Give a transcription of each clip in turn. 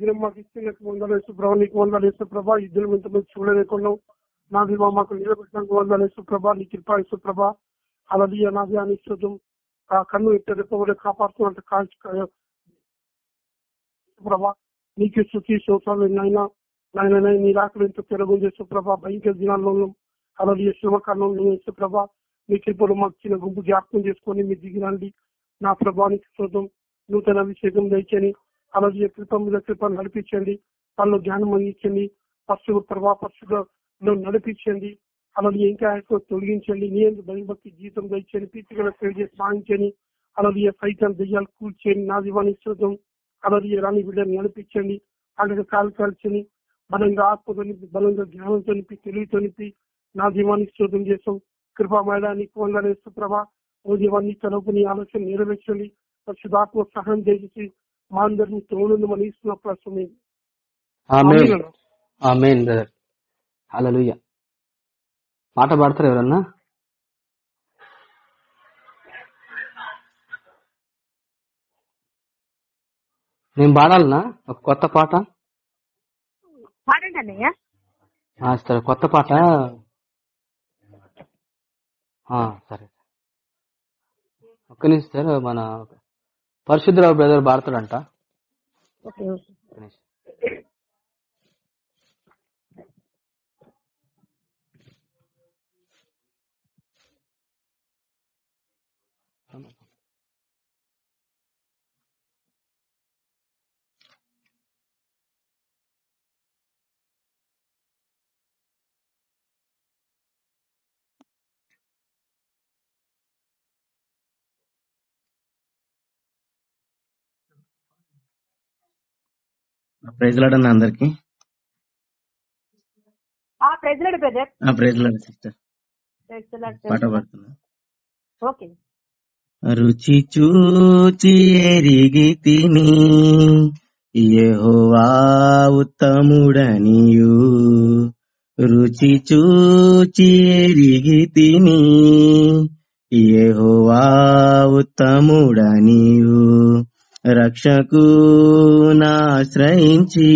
దినం మాకు ఇచ్చినట్టు వందలు వేసు ప్రభా నీకు వందలు వేసు ప్రభా ఈ దినం ఇంతమంది చూడలేకున్నాం. నా దివా మాకు నిలబెట్టడానికి వందలు వేసు ప్రభా నీ కృపా వేసు ప్రభా. అలలియ నాది అని శుద్ధం ఆ కన్ను ఎక్కడ కాపాడుతున్నట్టు కాల్చి ప్రభా నీకు శుద్ధి శోతాలు నాయన. నాయన నీ రాకలు ఎంతో పెరగం చేసు ప్రభా భయంకర దినాల్లో ఉన్నాం. అలలియ శ్రమకాలంలో వేసు ప్రభా. మీ కృపలు మాకు చిన్న గుంపు జ్ఞాపకం చేసుకొని మీ దిగిరండి నా ప్రభానికి శోధం నూతన అభిషేకం దయచని అలాగే కృప మీద కృప నడిపించండి. వాళ్ళు జ్ఞానం అందించండి పశువు ప్రభా పశువులో నడిపించండి. అలాగే ఇంకా ఎక్కువ తొలగించండి. నేను భయభక్తి జీవితం దయచండి పీతిగల సేవ చేసి అలాగే సైతం దయ్యాలు కూర్చొని నా దివాణి శోధం అలాగే రాణి బిడ్డను నడిపించండి. అలాగే కాలు కాల్చని బలంగా ఆత్మతో బలంగా జ్ఞానంతో నింపి తెలివితో నింపి నా దీవానికి శోధం చేసాం కృపామయడానికి వందలేస్తూ ప్రభా ఓ దీవాన్ని తలపు నీ ఆలోచన నెరవేర్చండి. పరిశుధాత్మ సహాయం చేసి మా అందరినీ తోడు మన ఇస్తున్న ప్రస్తుతం ఆమేన్. ఆమేన్ బ్రదర్. హల్లెలూయా. పాట పాడతారు ఎవరన్నా? నేను పాడాలనా? ఒక కొత్త పాట? పాడండి అన్నయ్య. ఆ, సరే కొత్త పాట? ఆ, సరే. ఒక్క నిమిషం సార్ మన పరిశుద్ధరావు బ్రదర్ పాడతాడంట ఓకే ఓకే ఒక్క నిమిషం. ప్రైజ్ లాడన్న అందరికి. ఆ president brother. Praise Lord sister. పాట పాడుతున్నా. ఓకే. రుచి చూచి ఎరిగి తిని యెహోవా ఉత్తముడనియు. రుచి చూచి ఎరిగి తిని యెహోవా ఉత్తముడనియు. రక్షకు నాశ్రయించి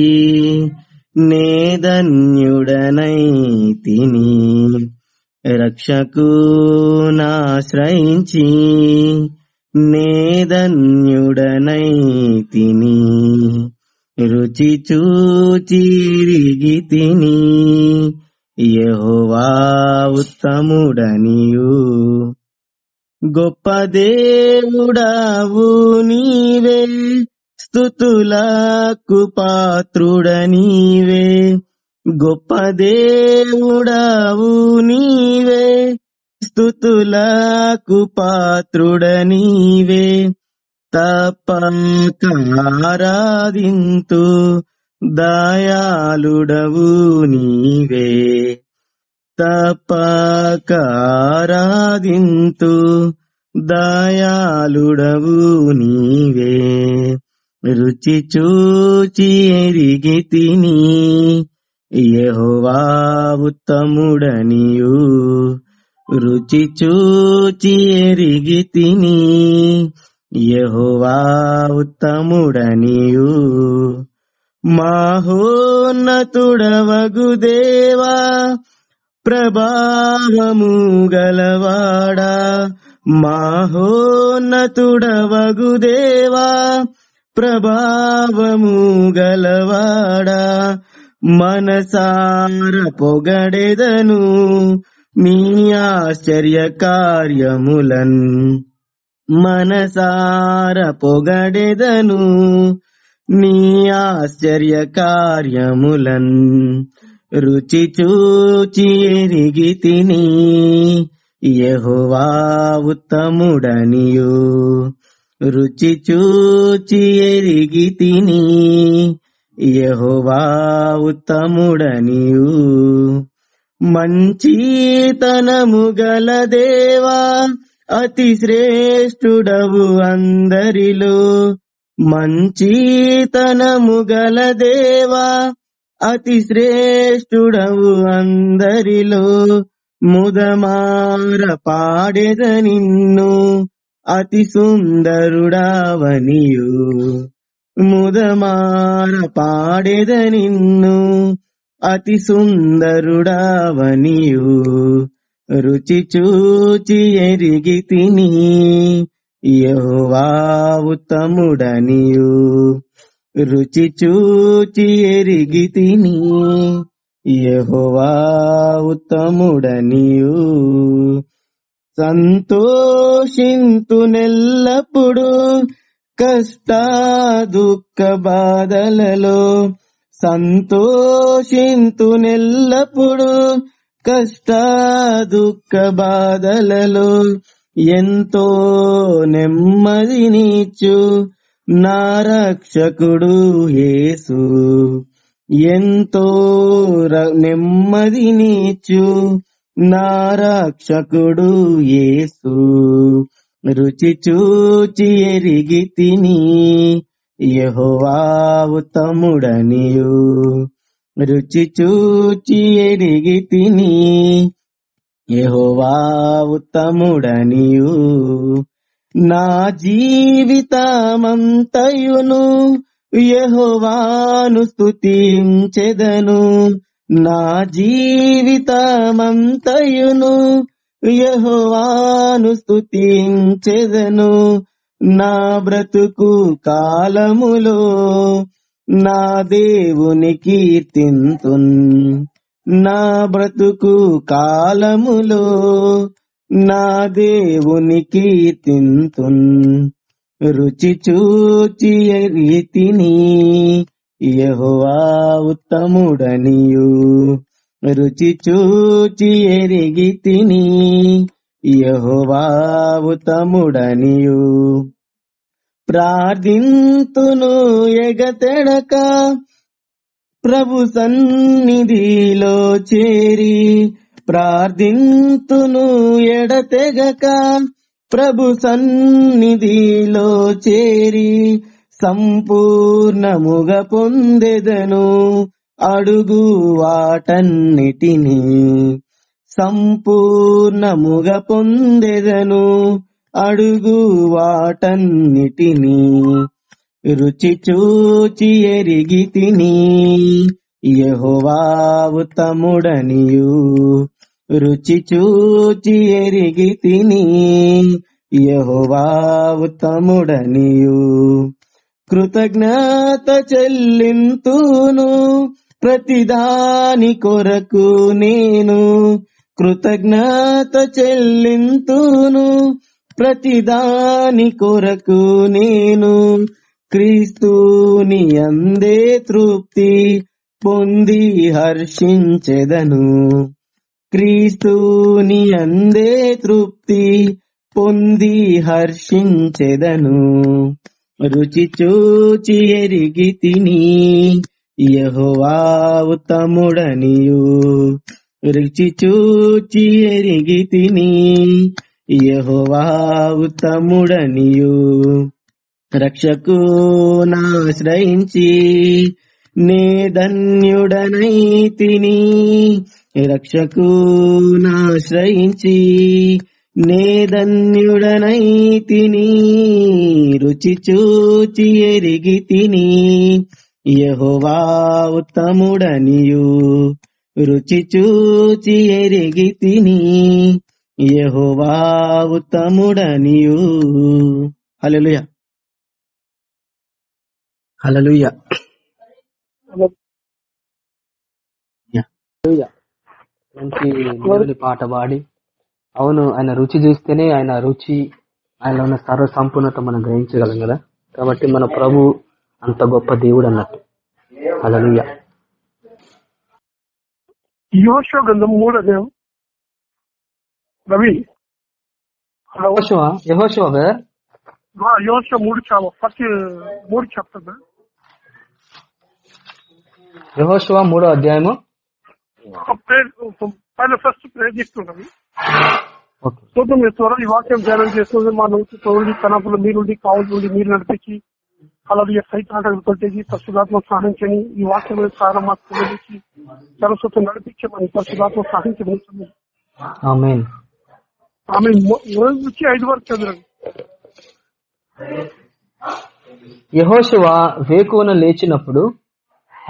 నేధన్యుడనై తిని రక్షకు నాశ్రయించి నేధన్యుడనై తిని రుచి చూచిరిగి తిని యహోవా ఉత్తముడనియూ. గొప్ప దేవుడావు నీవే స్థుతులకు పాత్రుడనీవే. గొప్ప దేవుడావు నీవే స్థుతులకు పాత్రుడనీవే. తప్పకారాధింతు దయాళుడవు నీవే. తప్పకారాధింతు దయాళుడవు నీవే. రుచి చూచి ఎరిగి తిని యెహోవా ఉత్తముడనియు. రుచి చూచి ఎరిగి తిని యెహోవా ఉత్తముడనియు. మాహోన్నతుడవగు దేవా ప్రభావము గలవాడా? మహోన్నతుడవగు దేవా ప్రభావము గలవాడా? మనసార పొగడెదను మీ ఆశ్చర్య కార్యములన్. మనసార పొగడెదను నీ ఆశ్చర్య కార్యములన్. రుచి చూచి ఎరిగి తిని యెహోవా ఉత్తముడనియు. రుచి చూచి ఎరిగి తిని యెహోవా ఉత్తముడనియు. మంచితనము గల దేవా అతి శ్రేష్ఠుడవు అందరిలో. మంచితనము గల దేవా అతి శ్రేష్ఠుడవు అందరిలో. ముదమార పాడెద నిన్ను అతి సుందరుడావనియు. ముదమార పాడెద నిన్ను అతి సుందరుడావనియు. రుచి చూచి ఎరిగి తిని యహోవా ఉత్తముడనియు. రుచి చూచి ఎరిగి తిని యహోవా ఉత్తముడనియు. సంతోషింతు నెల్లప్పుడు కష్ట దుఃఖ బాధలలో సంతోషింతు నెల్లప్పుడు కష్ట దుఃఖ బాధలలో ఎంతో నెమ్మదినిచ్చు నా రక్షకుడు యేసు. ఎంతో ర- నెమ్మదినిచ్చు నా రక్షకుడు యేసు. రుచి చూచి ఎరిగి తిని యహోవా ఉత్తముడనియు. రుచి చూచి ఎరిగి తిని యహోవా ఉత్తముడనియు. నా జీవితమంతయును యహోవాను స్తుతించెదను. నా జీవితమంతయును యహోవాను స్తుతించెదను. నా బ్రతుకు కాలములో నా దేవుని కీర్తింతున్. నా బ్రతుకు కాలములో నా దేవుని కీర్తింతున్ రుచి చూచి రీతిని యహోవా ఉత్తముడనియు. రుచి చూచి ఎరిగి తిని యహోవా ఉత్తముడనియు. ప్రార్థింతును ఎగతెడక ప్రభు సన్నిధిలో చేరి ప్రార్థింతును ఎడతెగక ప్రభు సన్నిధిలో చేరి సంపూర్ణముగా పొందెదను అడుగు వాటన్నిటిని. సంపూర్ణముగా పొందెదను అడుగు వాటన్నిటిని. రుచి చూచి ఎరిగి తిని యహోవా ఉత్తముడనియు. రుచి చూచి ఎరిగి తిని యహోవా ఉత్తముడనియు. కృతజ్ఞత చెల్లింతును ప్రతిదాని కొరకు నేను. కృతజ్ఞత చెల్లింతును ప్రతిదాని కొరకు నేను. క్రీస్తుని అందే తృప్తి పొంది హర్షించెదను. క్రీస్తుని అందే తృప్తి పొంది హర్షించెదను. రుచి చూచి ఎరిగి తిని యహోవా ఉత్తముడనియు. రుచి చూచి ఎరిగి తిని యహోవా ఉత్తముడనియు. రక్షకు నాశ్రయించి నే ధన్యుడనై తిని రక్షకు నాశ్రయించి నే ధన్యుడనై తిని రుచి చూచి ఎరిగి తిని యహోవా ఉత్తముడనియు. రుచి చూచి ఎరిగి తిని యహోవా ఉత్తముడనియు. హల్లెలూయా. హల్లెలూయా. మంచి పాట పాడి అవును ఆయన రుచి చూస్తేనే ఆయన రుచి ఆయనలో ఉన్న సర్వ సంపూర్ణత మనం గ్రహించగలం కదా? కాబట్టి మన ప్రభు అంత గొప్ప దేవుడు అన్నట్టు. అలలుయ గంధం మూడు రవి యహోశివ యహోశివ మూడు ఫస్ట్ మూడు చెప్తా యహోశివ మూడో అధ్యాయము. పైన ఫస్ట్ ప్రేర్ చేస్తుంటాం ఓకే. చూద్దాం మీరు త్వరలో ఈ వాక్యం ధ్యానం చేస్తుంది. మా నుంచి తోడి తనపులు మీరుండి కావులు నుండి మీరు నడిపించి అలాగే సైతాటలు కొట్టేసి పరిశుధాత్మ సహాయించని ఈ వాక్యం సారం మాకు తెలియజేసి సరస్వతం నడిపించమని పరిశుధాత్మ ఆమేన్. ఆమె రోజు నుంచి ఐదు వరకు చదివారు యెహోషువ వేకువన లేచినప్పుడు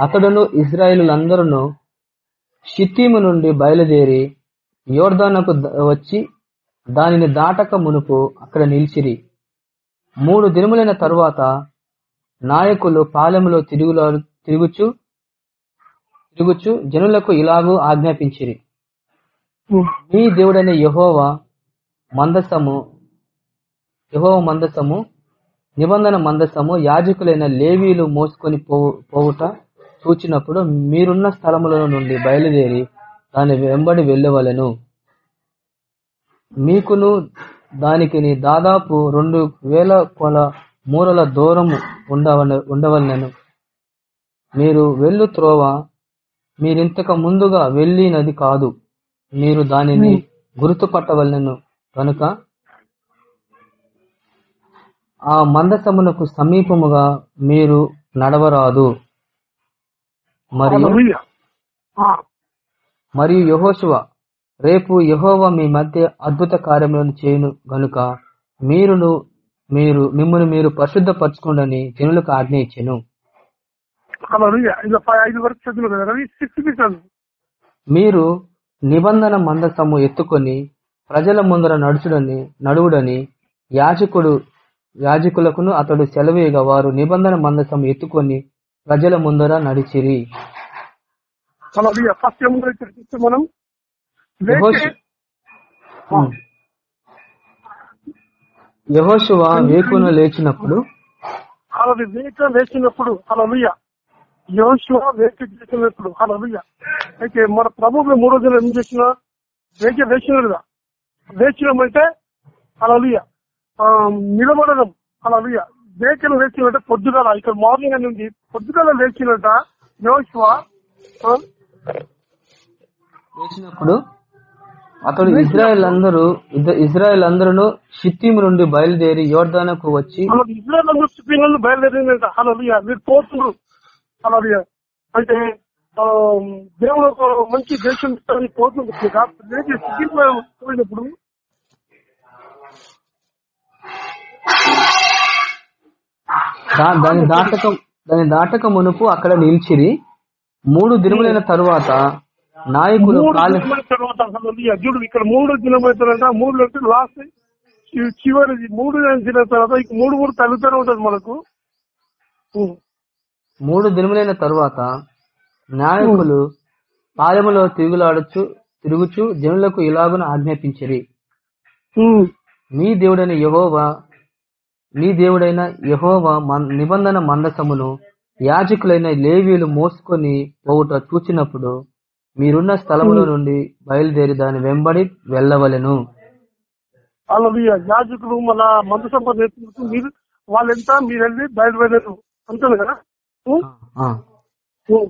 అతడును ఇజ్రాయేలులందరూ షిత్తీము నుండి బయలుదేరి యోర్దానుకు వచ్చి దానిని దాటక మునుపు అక్కడ నిలిచిరి. మూడు దినములైన తరువాత నాయకులు పాలెములో తిరుగులా తిరుగుచు తిరుగుచు జనులకు ఇలాగూ ఆజ్ఞాపించిరి. మీ దేవుడైన యహోవ మందసము యహోవ మందసము నిబంధన మందసము యాజకులైన లేవీలు మోసుకొని పోవుట చూచినప్పుడు మీరున్న స్థలముల నుండి బయలుదేరి దాని వెంబడి వెళ్ళవలెను. మీకును దానికిని దాదాపు రెండు వేల కొల మూరల దూరము ఉండవలెను. మీరు వెళ్ళు త్రోవ. మీరింతకు ముందుగా వెళ్ళినది కాదు. మీరు దానిని గుర్తుపట్టవలెను. కనుక ఆ మందసమునకు సమీపముగా మీరు నడవరాదు. మరియు మరియు యెహోషువ రేపు యెహోవా మీ మధ్య అద్భుత కార్యములను చేయును గనుక మీరును మీరు మిమ్మల్ని మీరు పరిశుద్ధపరచుకోండని జనులకు ఆజ్ఞ ఇచ్చెను. హల్లెలూయా. ఇలా పై ఐదు వరకు చదివిన కదా రవి? సిక్స్త్కి చదువు. మీరు నిబంధన మందసము ఎత్తుకొని ప్రజల ముందర నడుచుడని నడువుడని యాజకుడు యాజకులకును అతడు సెలవేయగా వారు నిబంధన మందసము ఎత్తుకొని ప్రజల ముందర నడిచిరి. ఫస్ట్ ఏముందో ఇక్కడ చూస్తే మనం వేకున లేచినప్పుడు అలా వేక లేచినప్పుడు వేక చేసినప్పుడు హల్లెలూయా. అయితే మన ప్రభువు మూడో దిన ఏం చేసిన వేక వేసినదా లేచినామంటే అలలుయ నిలబడడం అలలుయ వేకలు లేచినట్టే పొద్దుగాల ఇక్కడ మార్నింగ్ అని ఉంది. పొద్దుగాల లేచినట్ట యోషువ ఆ, లేచినప్పుడు అతడు ఇజ్రాయెల్ అందరూ ఇజ్రాయెల్ అందరూ షిత్తీము నుండి బయలుదేరి యోర్దానకు వచ్చి ఇజ్రాయల్ అందరూ పిల్లలు బయలుదేరిందంట అలలుయ మీరు పోతున్నారు. అలలుయ అంటే దేవుడు ఒక మంచి దేశం ఇస్తారని దాని దాటక దాని దాటక మునుపు అక్కడ నిలిచిరి మూడు దినములైన తరువాత నాయకులు తర్వాత అసలు. చూడు ఇక్కడ మూడు దినమైతే మూడు అంటే లాస్ట్ చివరిది మూడు దిన తర్వాత మూడు మూడు తగ్గుతూనే ఉంటది మనకు. మూడు దినములైన తరువాత నాయకులు పాలెములో తిరుగులాడుచు తిరుగుచు జనులకు ఇలాగున ఆజ్ఞాపించిరి. మీ దేవుడైన యహోవా మీ దేవుడైన యహోవా నిబంధన మందసమును యాజకులైన లేవీలు మోసుకొని పోవుట చూచినప్పుడు మీరున్న స్థలముల నుండి బయలుదేరి దాని వెంబడి వెళ్ళవలెను అలాది యాజకులు మన మందు సంపద నేర్చుకుంటూ మీరు వాళ్ళెంత బయలుదేరారు కదా? ఆ. ఉం.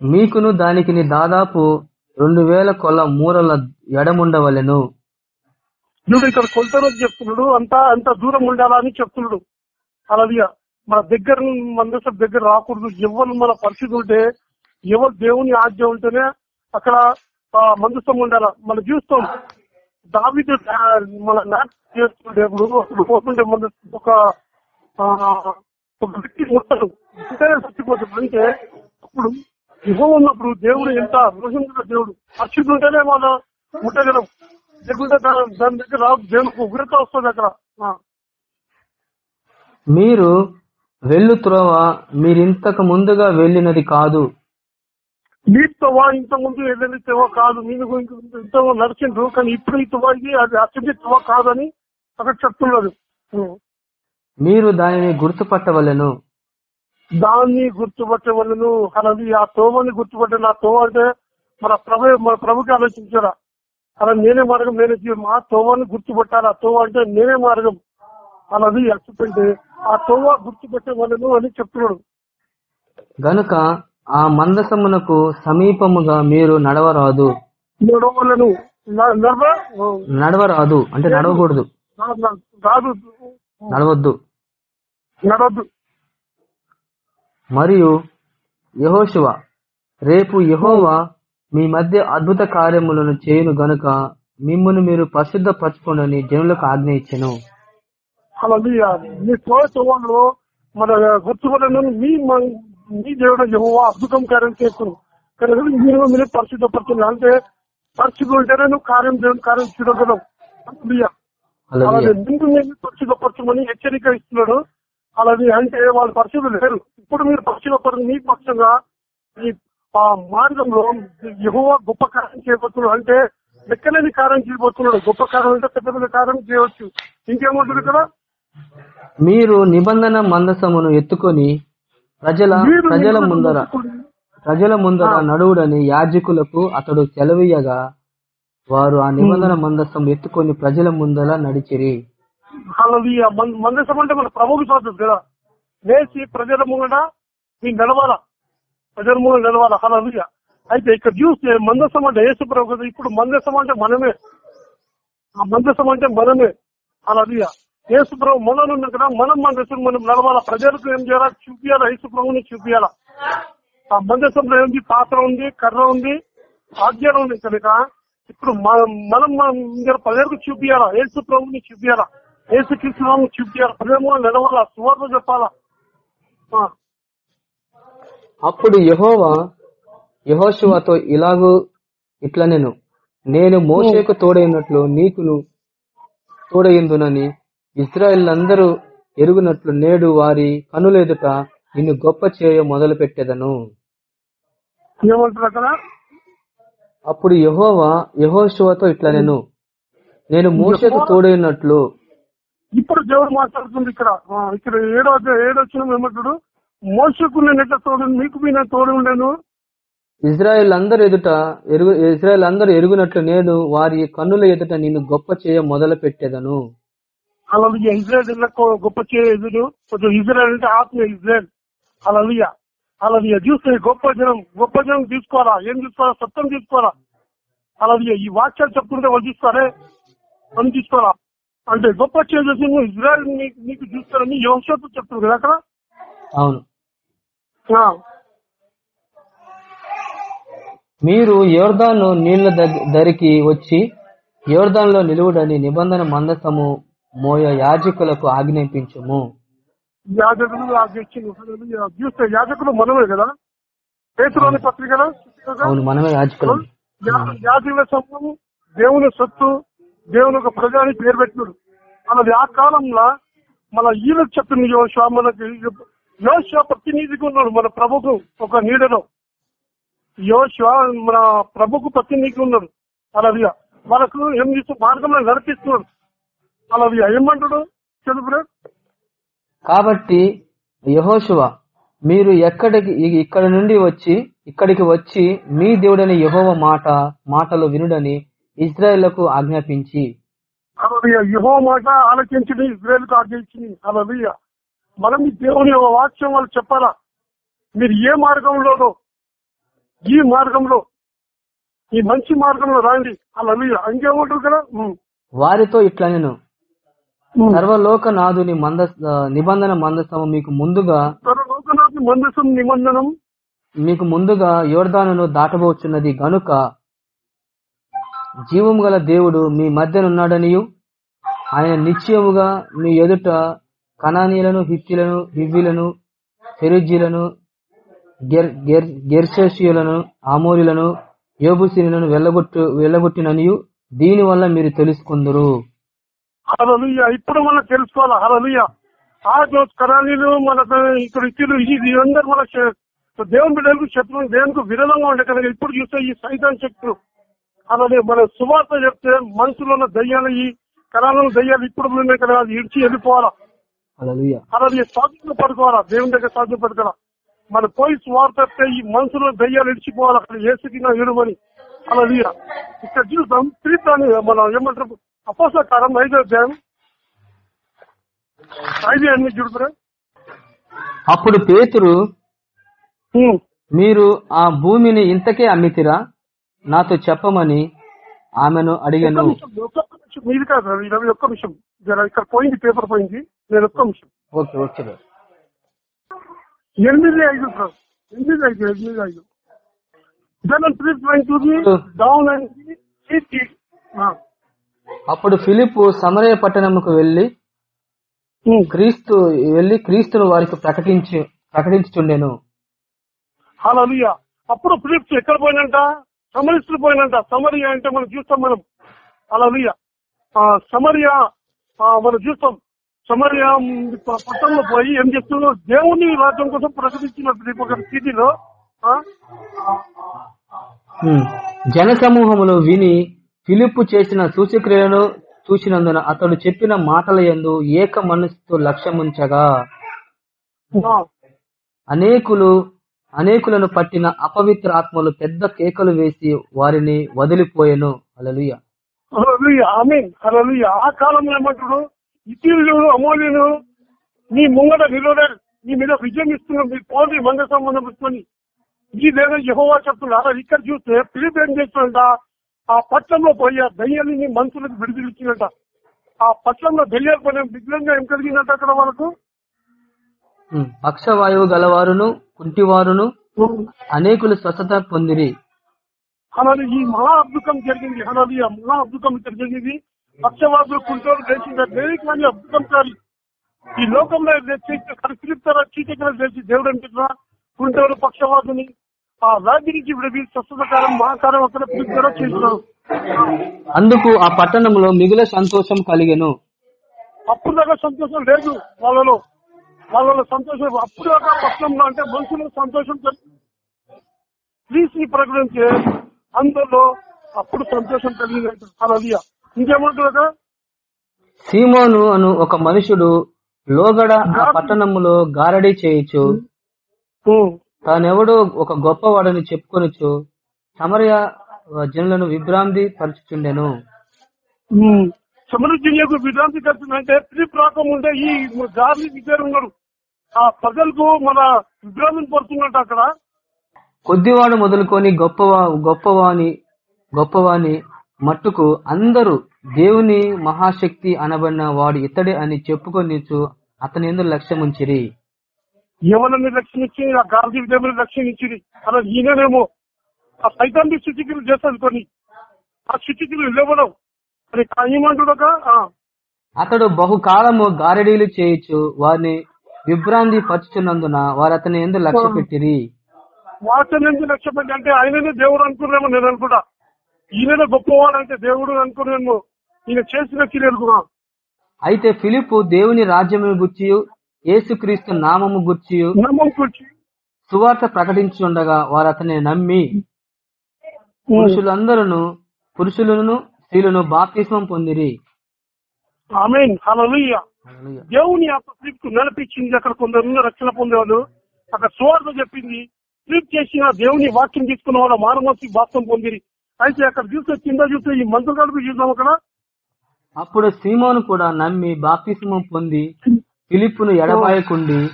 మీకును దానికి దాదాపు రెండు వేల కొల మూరల ఎడముండవలెను చూడు ఇక్కడ రోజు చెప్తున్నాడు అంత అంత దూరం ఉండాలా అని చెప్తున్నాడు. అలాది మన దగ్గర మందసం దగ్గర రాకూడదు. ఎవరు మన పరిస్థితి ఉంటే ఎవరు దేవుని ఆజ్ఞ ఉంటేనే అక్కడ మందస్థం ఉండాల? మనం చూస్తాం దావిదు మన నాట్ చేస్తుండే ఇప్పుడు అప్పుడు పోతుంటే మన ఒక ఆ, ఒక వ్యక్తి ముట్టడు ఉంటేనే చచ్చిపోతుంది అంటే అప్పుడు యుగ ఉన్నప్పుడు దేవుడు ఎంత రోషం దేవుడు. పరిస్థితి ఉంటేనే మన ముట్టగలం లేకుంటే దాని దగ్గర దేవునికి ఉగ్రత వస్తుంది అక్కడ. మీరు వెళ్ళు త్రోవ మీరింతకు ముందుగా వెళ్ళినది కాదు. నీటితోవా ఇంత ముందు వెళ్ళని తోవ కాదు. నేను ఇంత నడిచిండ్రు. కానీ ఇప్పుడు ఈ తువాకి అది అసలు కాదని అక్కడ చెప్తున్నారు. మీరు దానిని గుర్తుపట్టవలెను. దాన్ని గుర్తుపట్టే వాళ్ళను అలాది ఆ తోవని గుర్తుపట్టే నా తోవ అంటే మన ప్రభు మన ప్రభుకి ఆలోచించారా? అలా నేనే మార్గం నేనే జీవం. ఆ తోవని గుర్తుపట్టాలి. ఆ తోవ అంటే నేనే మార్గం. అలాది చెప్పంటే ఆ తోవ గుర్తుపట్టే వాళ్ళను అని చెప్తున్నాడు. గనుక ఆ మందసమునకు సమీపముగా మీరు నడవరాదు. నడవలను నడవ నడవరాదు. అంటే నడవకూడదు. రాదు. నడవద్దు. నడవద్దు. మరియు యెహోషువ రేపు యెహోవా మీ మధ్య అద్భుత కార్యములను చేయును గనుక మిమ్మును మీరు పరిశుద్ధపరచుకోండి జనులకు ఆజ్ఞ ఇచ్చెను. మీ మన గుర్తుపడను మీ దేవుడు యెహోవా అద్భుతం కార్యం చేస్తున్నాం కనుక మీరు మీరు అంటే పరిశుద్ధం ఉంటేనే నువ్వు కార్యం దేవుని కార్యం చూడగలవు. అలాగే. ముందు హెచ్చరిక ఇస్తున్నాడు అలాగే అంటే వాళ్ళు పరిశుద్ధులు లేరు. ఇప్పుడు మీరు పరిశుద్ధపడి మీ పక్షంగా ఆ మార్గంలో యెహోవా గొప్ప కార్యం చేయబోతున్నాడు అంటే లెక్కలేని కార్యం చేయబోతున్నాడు. గొప్ప కార్యం అంటే పెద్ద పెద్ద కార్యం చేయవచ్చు. ఇంకేముంటుంది ఇక్కడ మీరు నిబంధన మందసమును ఎత్తుకొని ప్రజల ప్రజల ముందర ప్రజల ముందర నడువుడని యాజకులకు అతడు సెలవీయగా వారు ఆ నిబంధన మందసం ఎత్తుకొని ప్రజల ముందర నడిచిరి. మం- మందసం అంటే మన స్వాతంత్రం కదా? వేసి ప్రజల ముంగట మీరు నిలవాలా ప్రజల నిలవాలి? నిలవాలా అలా అయితే ఇక్కడ చూస్తే మందసం అంటే ఏసుప్రభు కదా ఇప్పుడు మందసం అంటే మనమే. ఆ మందసం అంటే మనమే. అలా యేసు ప్రభు మనలో ఉన్న కదా మనం మందసం మనం నడవాలా? ప్రజలకు ఏం చేయాలా? చూపియాలా? ఏసుప్రభుని చూపియాలా? ఆ మందసంలో ఏంది పాత్ర ఉంది కర్ర ఉంది ఆజ్ఞానం ఉంది కనుక ఇప్పుడు మనం మనం ప్రజలకు చూపియాలా? ఏసు ప్రభుని చూపియాలా? ఏసు కృష్ణ చూపియాలా? ప్రజలు నిలవాలా? సువర్ణ చెప్పాలా? అప్పుడు యెహోవా యెహోషువతో ఇలాగూ ఇట్లా నేను నేను మోషేకు తోడైనట్లు నీకును తోడయిందునని ఇస్రాయేలందరూ ఎరుగునట్లు నేడు వారి కనులెదుట నిన్ను గొప్ప చేయ మొదలు పెట్టెదను అప్పుడు యెహోవా యెహోషువతో ఇట్లా నేను నేను మోషేకు తోడైనట్లు. ఇప్పుడు దేవుడు మాట్లాడుతుంది ఇక్కడ. ఇక్కడ ఏడో అధ్యాయం- ఏడో వచ్చిన ఏమంటాడు? మోసకు నేను ఎట్లా తోడు మీకు మీ నేను తోడు ఉండేను. ఇజ్రాయెల్ అందరు ఎదుట ఎరుగు ఇజ్రాయెల్ అందరూ ఎరుగునట్లు నేను వారి కన్నుల ఎదుట నిన్ను గొప్ప చేయ మొదలు పెట్టెదను అలా ఇజ్రాయల్ గొప్ప చేయదు కొంచెం ఇజ్రాయల్ అంటే ఆత్మ ఇజ్రాయల్. అలా అలా చూస్తే గొప్ప జనం గొప్ప జనం తీసుకోవాలా ఏం తీసుకోవాలా సత్యం తీసుకోవాలా అలా ఈ వాక్యాలు చెప్తుంటే వాళ్ళు తీసుకోవాలే అని తీసుకోవాలా అంటే గొప్ప చేసేసి నువ్వు ఇజ్రాయల్ నీకు చూస్తారని యోషతో చెప్తుంది కదా అక్కడ? అవును. మీరు యోర్దాను నీళ్ళ దరికి వచ్చి యోర్దాన్లో నిలువుడని నిబంధన మందసము మోయ యాజకులకు ఆజ్ఞాపించుము. యాజకులు యాజకులు మనమే కదా? పేతులోని పత్రికలో అవును మనమే యాజకులం. యాజకుల సమూహం దేవుని సొత్తు దేవుని ఒక ప్రజాని పేరు పెట్టినాడు అలాది ఆ కాలంలో మన ఈయనకు చెప్తుంది మనకి యోశ ప్రతినిధిగా ఉన్నాడు మన ప్రభుకు ఒక నీడలో యోశ మన ప్రభుకు ప్రతినిధిగా ఉన్నాడు అలాది మనకు ఏం చేస్తూ మార్గంలో నడిపిస్తున్నాడు అలాది ఏమంటాడు చదువు కాబట్టి యహోశువ మీరు ఎక్కడికి ఇక్కడ నుండి వచ్చి ఇక్కడికి వచ్చి మీ దేవుడని యెహోవా మాట మాటలు వినుడని ఇజ్రాయేళ్ళకు ఆజ్ఞాపించి అలలియ యుహో మాట ఆలకించింది ఇజ్రాయల్కు ఆజ్ఞించింది అలలియ మనం ఈ దేవుని వాక్యం వాళ్ళు చెప్పాలా? మీరు ఏ మార్గంలోనో ఈ మార్గంలో ఈ మంచి మార్గంలో రాండి. అలలియ అంకేమంటారు కదా? ఉమ్. వారితో ఇట్లా నేను ఉమ్. సర్వలోక నాదుని మంద నిబంధన మందసము మీకు ముందుగా సర్వలోకనాథి మందసం నిబంధనం. మీకు ముందుగా యోర్దానును దాటబోచున్నది గనుక జీవము గల దేవుడు మీ మధ్యనున్నాడనియు ఆయన నిశ్చయముగా మీ ఎదుట కనానీలను హిత్తులను హివ్విలను ఫెరుజీలను గెర్షేషియులను ఆమోరులను యోబుసీనులను వెళ్ళగొట్టు వెళ్ళగొట్టిననియు దీని వల్ల మీరు తెలుసుకుందరు. హలలుయ ఇప్పుడు మనం తెలుసుకోవాలి? హలలుయ ఆ రోజు కరాలీలు మన ఇక్కడ ఇచ్చిన ఇది మన దేవుని బిడ్డలకు శత్రువు దేవునికి విరోధంగా ఉండే కనుక ఇప్పుడు చూస్తే ఈ సైతాన్ శక్తులు. అలానే మన సువార్త చెప్తే మనసులో ఉన్న దయ్యాలు ఈ కరాలను దయ్యాలు ఇప్పుడు ఉన్నాయి కదా అది ఇడిచి వెళ్ళిపోవాలా? హల్లెలూయా అలాగే సాధ్యం పడుకోవాలా? దేవుని దగ్గర సాధ్యం పడుకోవాలా? మన పోయి స్వార్థ ఈ మనసులో దయ్యాలు ఇడిచిపోవాలి అక్కడ ఏసుకిన ఎరుమని అలా ఇక్కడ చూద్దాం తీర్థాన్ని మనం ఏమంటారు? అపోసకారం ఐదో అధ్యాయం. ఐదు ఎనిమిది చూడుకురా అప్పుడు పేతురు మీరు ఆ భూమిని ఇంతకే అమ్మితిరా? నాతో చెప్పమని ఆమెను అడిగాను. మీది కాదు రవి ఒక్క జర ఇక్కడ పోయింది పేపర్ పోయింది. నేను ఒక్క నిమిషం. Okay okay. బ్రదర్. ఎనిమిది ఐదు సార్ ఎనిమిది ఐదు ఎనిమిది ఐదు. అప్పుడు ఫిలిప్ సమరయ పట్టణముకు వెళ్ళి. క్రీస్తు వెళ్ళి క్రీస్తును వారికి ప్రకటించి ప్రకటించుచుండెను. హల్లెలూయా అప్పుడు ఫిలిప్స్ ఎక్కడ పోయినంట? సమరిస్తులు పోయినంట సమరియా అంటే మనం చూస్తాం మనం. ఆ సమరియా మనం చూస్తాం. సమరియా పట్టణంలో పోయి ఏం చేస్తున్నారు దేవుని రాజ్యం కోసం ప్రకటించిన ఫిలిప్ ఒక స్థితిలో ఆ, ఉమ్. జనసమూహములు విని ఫిలిప్పు చేసిన సూచక్రియలను చూసినందున అతడు చెప్పిన మాటల యందు ఏక మనస్సుతో లక్ష్యముంచగా. అనేకులు అనేకులను పట్టిన అపవిత్ర ఆత్మలు పెద్ద కేకలు వేసి వారిని వదిలిపోయెను. హల్లెలూయా. హల్లెలూయా. ఆమేన్. హల్లెలూయా. ఆ కాలంలో ఏమంటాడు ఇటీవలు అమూల్యులు నీ ముంగట నిలవలేరు. నీ మీద విజయం ఇస్తున్నాం మీ పౌరుని మంద సంబంధం పెట్టుకొని ఈ లేదా యహోవా చెప్తున్నారు ఇక్కడ చూస్తే ఫిలిప్ ఏం చేస్తుందంట ఆ పట్లంలో పోయి ఆ దయ్యాన్ని మనుషులకు విడుదలిచ్చినట్ట ఆ పట్లంలో దయ్యాలు పని విఘ్నంగా ఏం కలిగిందంట అక్కడ వాళ్ళకు? పక్షవాయువు గలవారును కుంటివారును అనేకులు స్వస్థత పొందిరి. అలాగే ఈ మహా అద్భుతం జరిగింది అలాగే ఆ మహా అద్భుతం ఇక్కడ జరిగింది. పక్షవాదులు కుంటోలు చేసిన దేనికి అద్భుతం కాదు. ఈ లోకంలో చీకటిలో చేసి దేవుడు అంటున్నా కుంటోలు పక్షవాదుని ఆ రాజ్య నుంచి విడిపి స్వస్థతకారం మహాకారం అక్కడ పిలుస్తారో చేస్తున్నారు అందుకు ఆ పట్టణంలో మిగుల సంతోషం కలిగెను. అప్పుడు దాకా సంతోషం లేదు వాళ్ళలో. వాళ్ళలో సంతోషం. అప్పుడు దాకా పట్టణంలో అంటే మనుషులకు సంతోషం క్రీస్తుని ప్రకటించే అందరిలో అప్పుడు సంతోషం కలిగింది అలాగే ఇంకేమంటారు సీమోను అను ఒక మనుషుడు లోగడ ఆ పట్టణములో గారడీ చేయుచు తానెవడో ఒక గొప్పవాడని చెప్పుకొనుచు సమరయ జనులను విభ్రాంతి పరచుచుండెను. సమృద్ధికు విభ్రాంతి కలుగుతుందంటే ఫిలిప్ రాకముందే ఈ గాలి విద్యారు ఉన్నారు. ఆ ప్రజలకు మన విభ్రాంతిని పడుతున్నట్టు అక్కడ. కొద్దివాడు మొదలుకొని గొప్పవా గొప్పవాని గొప్పవాని మట్టుకు అందరూ దేవుని మహాశక్తి అనబడిన వాడు ఇతడే అని చెప్పుకొనిచు అతని ఎందు లక్ష్యముంచిరి ఎవరిని రక్షణించి ఆ గాంధీ విద్యని రక్షణించింది అలా ఈయననేమో ఆ సైతాన్ని స్థితికి చేస్తుంది కొన్ని. ఆ స్థితికి లేవడం. మరి ఏమంటుడక అతడు బహుకాలము గారడీలు చేయుచు వారిని విభ్రాంతి పరచుచున్నందున వారు అతని ఎందు లక్ష్య పెట్టిరి. వాటి నుంచి లక్ష్య పెట్టి అంటే ఆయననే దేవుడు అనుకున్నామో నేను అనుకుంటా. ఈయననే గొప్పవాడంటే దేవుడు అనుకున్నాను ఈయన చేసిన క్రియలు అయితే ఫిలిపు దేవుని రాజ్యమును గుర్చియు యేసుక్రీస్తు నామము గుర్చియు నమ్మం కూర్చి సువార్త ప్రకటించుండగా వారు అతని నమ్మి పురుషులందరూ పురుషులను స్త్రీలను బాప్తిస్మం పొందిరి. ఆమెన్. హల్లెలూయా. దేవుని యొక్క స్లిప్ నడిపించింది అక్కడ కొందరు రక్షణ పొందేవాళ్ళు. అక్కడ సువార్త చెప్పింది. స్లిప్ చేసిన దేవుని వాక్యం తీసుకున్న వాళ్ళ మానవసి బాప్తం పొందిరి. అయితే అక్కడ చూస్తే కింద చూస్తే ఈ మంత్రులు కలిపి చూద్దాం అక్కడ. అప్పుడు సీమోను కూడా నమ్మి బాప్తిస్మం పొంది ఫిలిప్పును ఎడబాయకుండి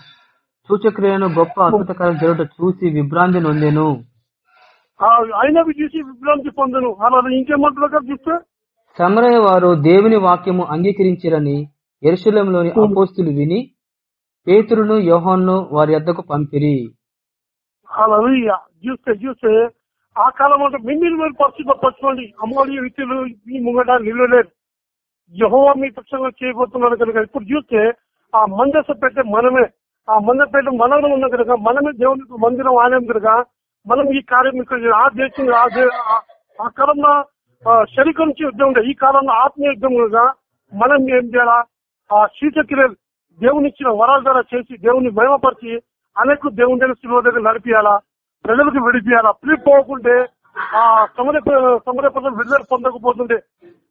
సూచక్రియను గొప్ప అద్భుతకర జరుగుట చూసి విభ్రాంతి నొందెను. ఆ ఆయనవి చూసి విభ్రాంతి పొందను. అలా ఇంకేమంటారు చూస్తే? సమరయ వారు దేవుని వాక్యము అంగీకరించిరని ఎరుశలంలోని అపోస్తులు విని పేతురును యోహన్ను వారి యొద్దకు పంపిరి. అలా చూస్తే చూస్తే ఆ కాలం అంటే మిమ్మల్ని మీరు పరిస్థితి పరచుకోండి. అమ్మవారి వ్యక్తులు మీ ముంగట నిలవలేరు. యహోవా మీ పక్షంగా చేయబోతున్నాడు కనుక ఇప్పుడు చూస్తే ఆ మందస పెట్టే మనమే. ఆ మందపేట మనలో ఉన్న కనుక మనమే దేవునికి మందిరం ఆలయం కనుక మనం ఈ కార్యం ఇక్కడ ఆ దేశం ఆ కాలంలో శరీరం నుంచి యుద్ధం ఈ కాలంలో ఆత్మీయ యుద్ధం కనుక మనం ఏం చేయాలా? ఆ శీతక్రియలు దేవుని ఇచ్చిన వరాల ద్వారా చేసి దేవుని మహిమపరిచి అనేక దేవుని శిలువ దగ్గర నడిపియాలా? ప్రజలకు విడిపియాలా? పిలిపి పోకుంటే ఆ సమర సమర ప్రజలు విడుదల పొందకపోతుండే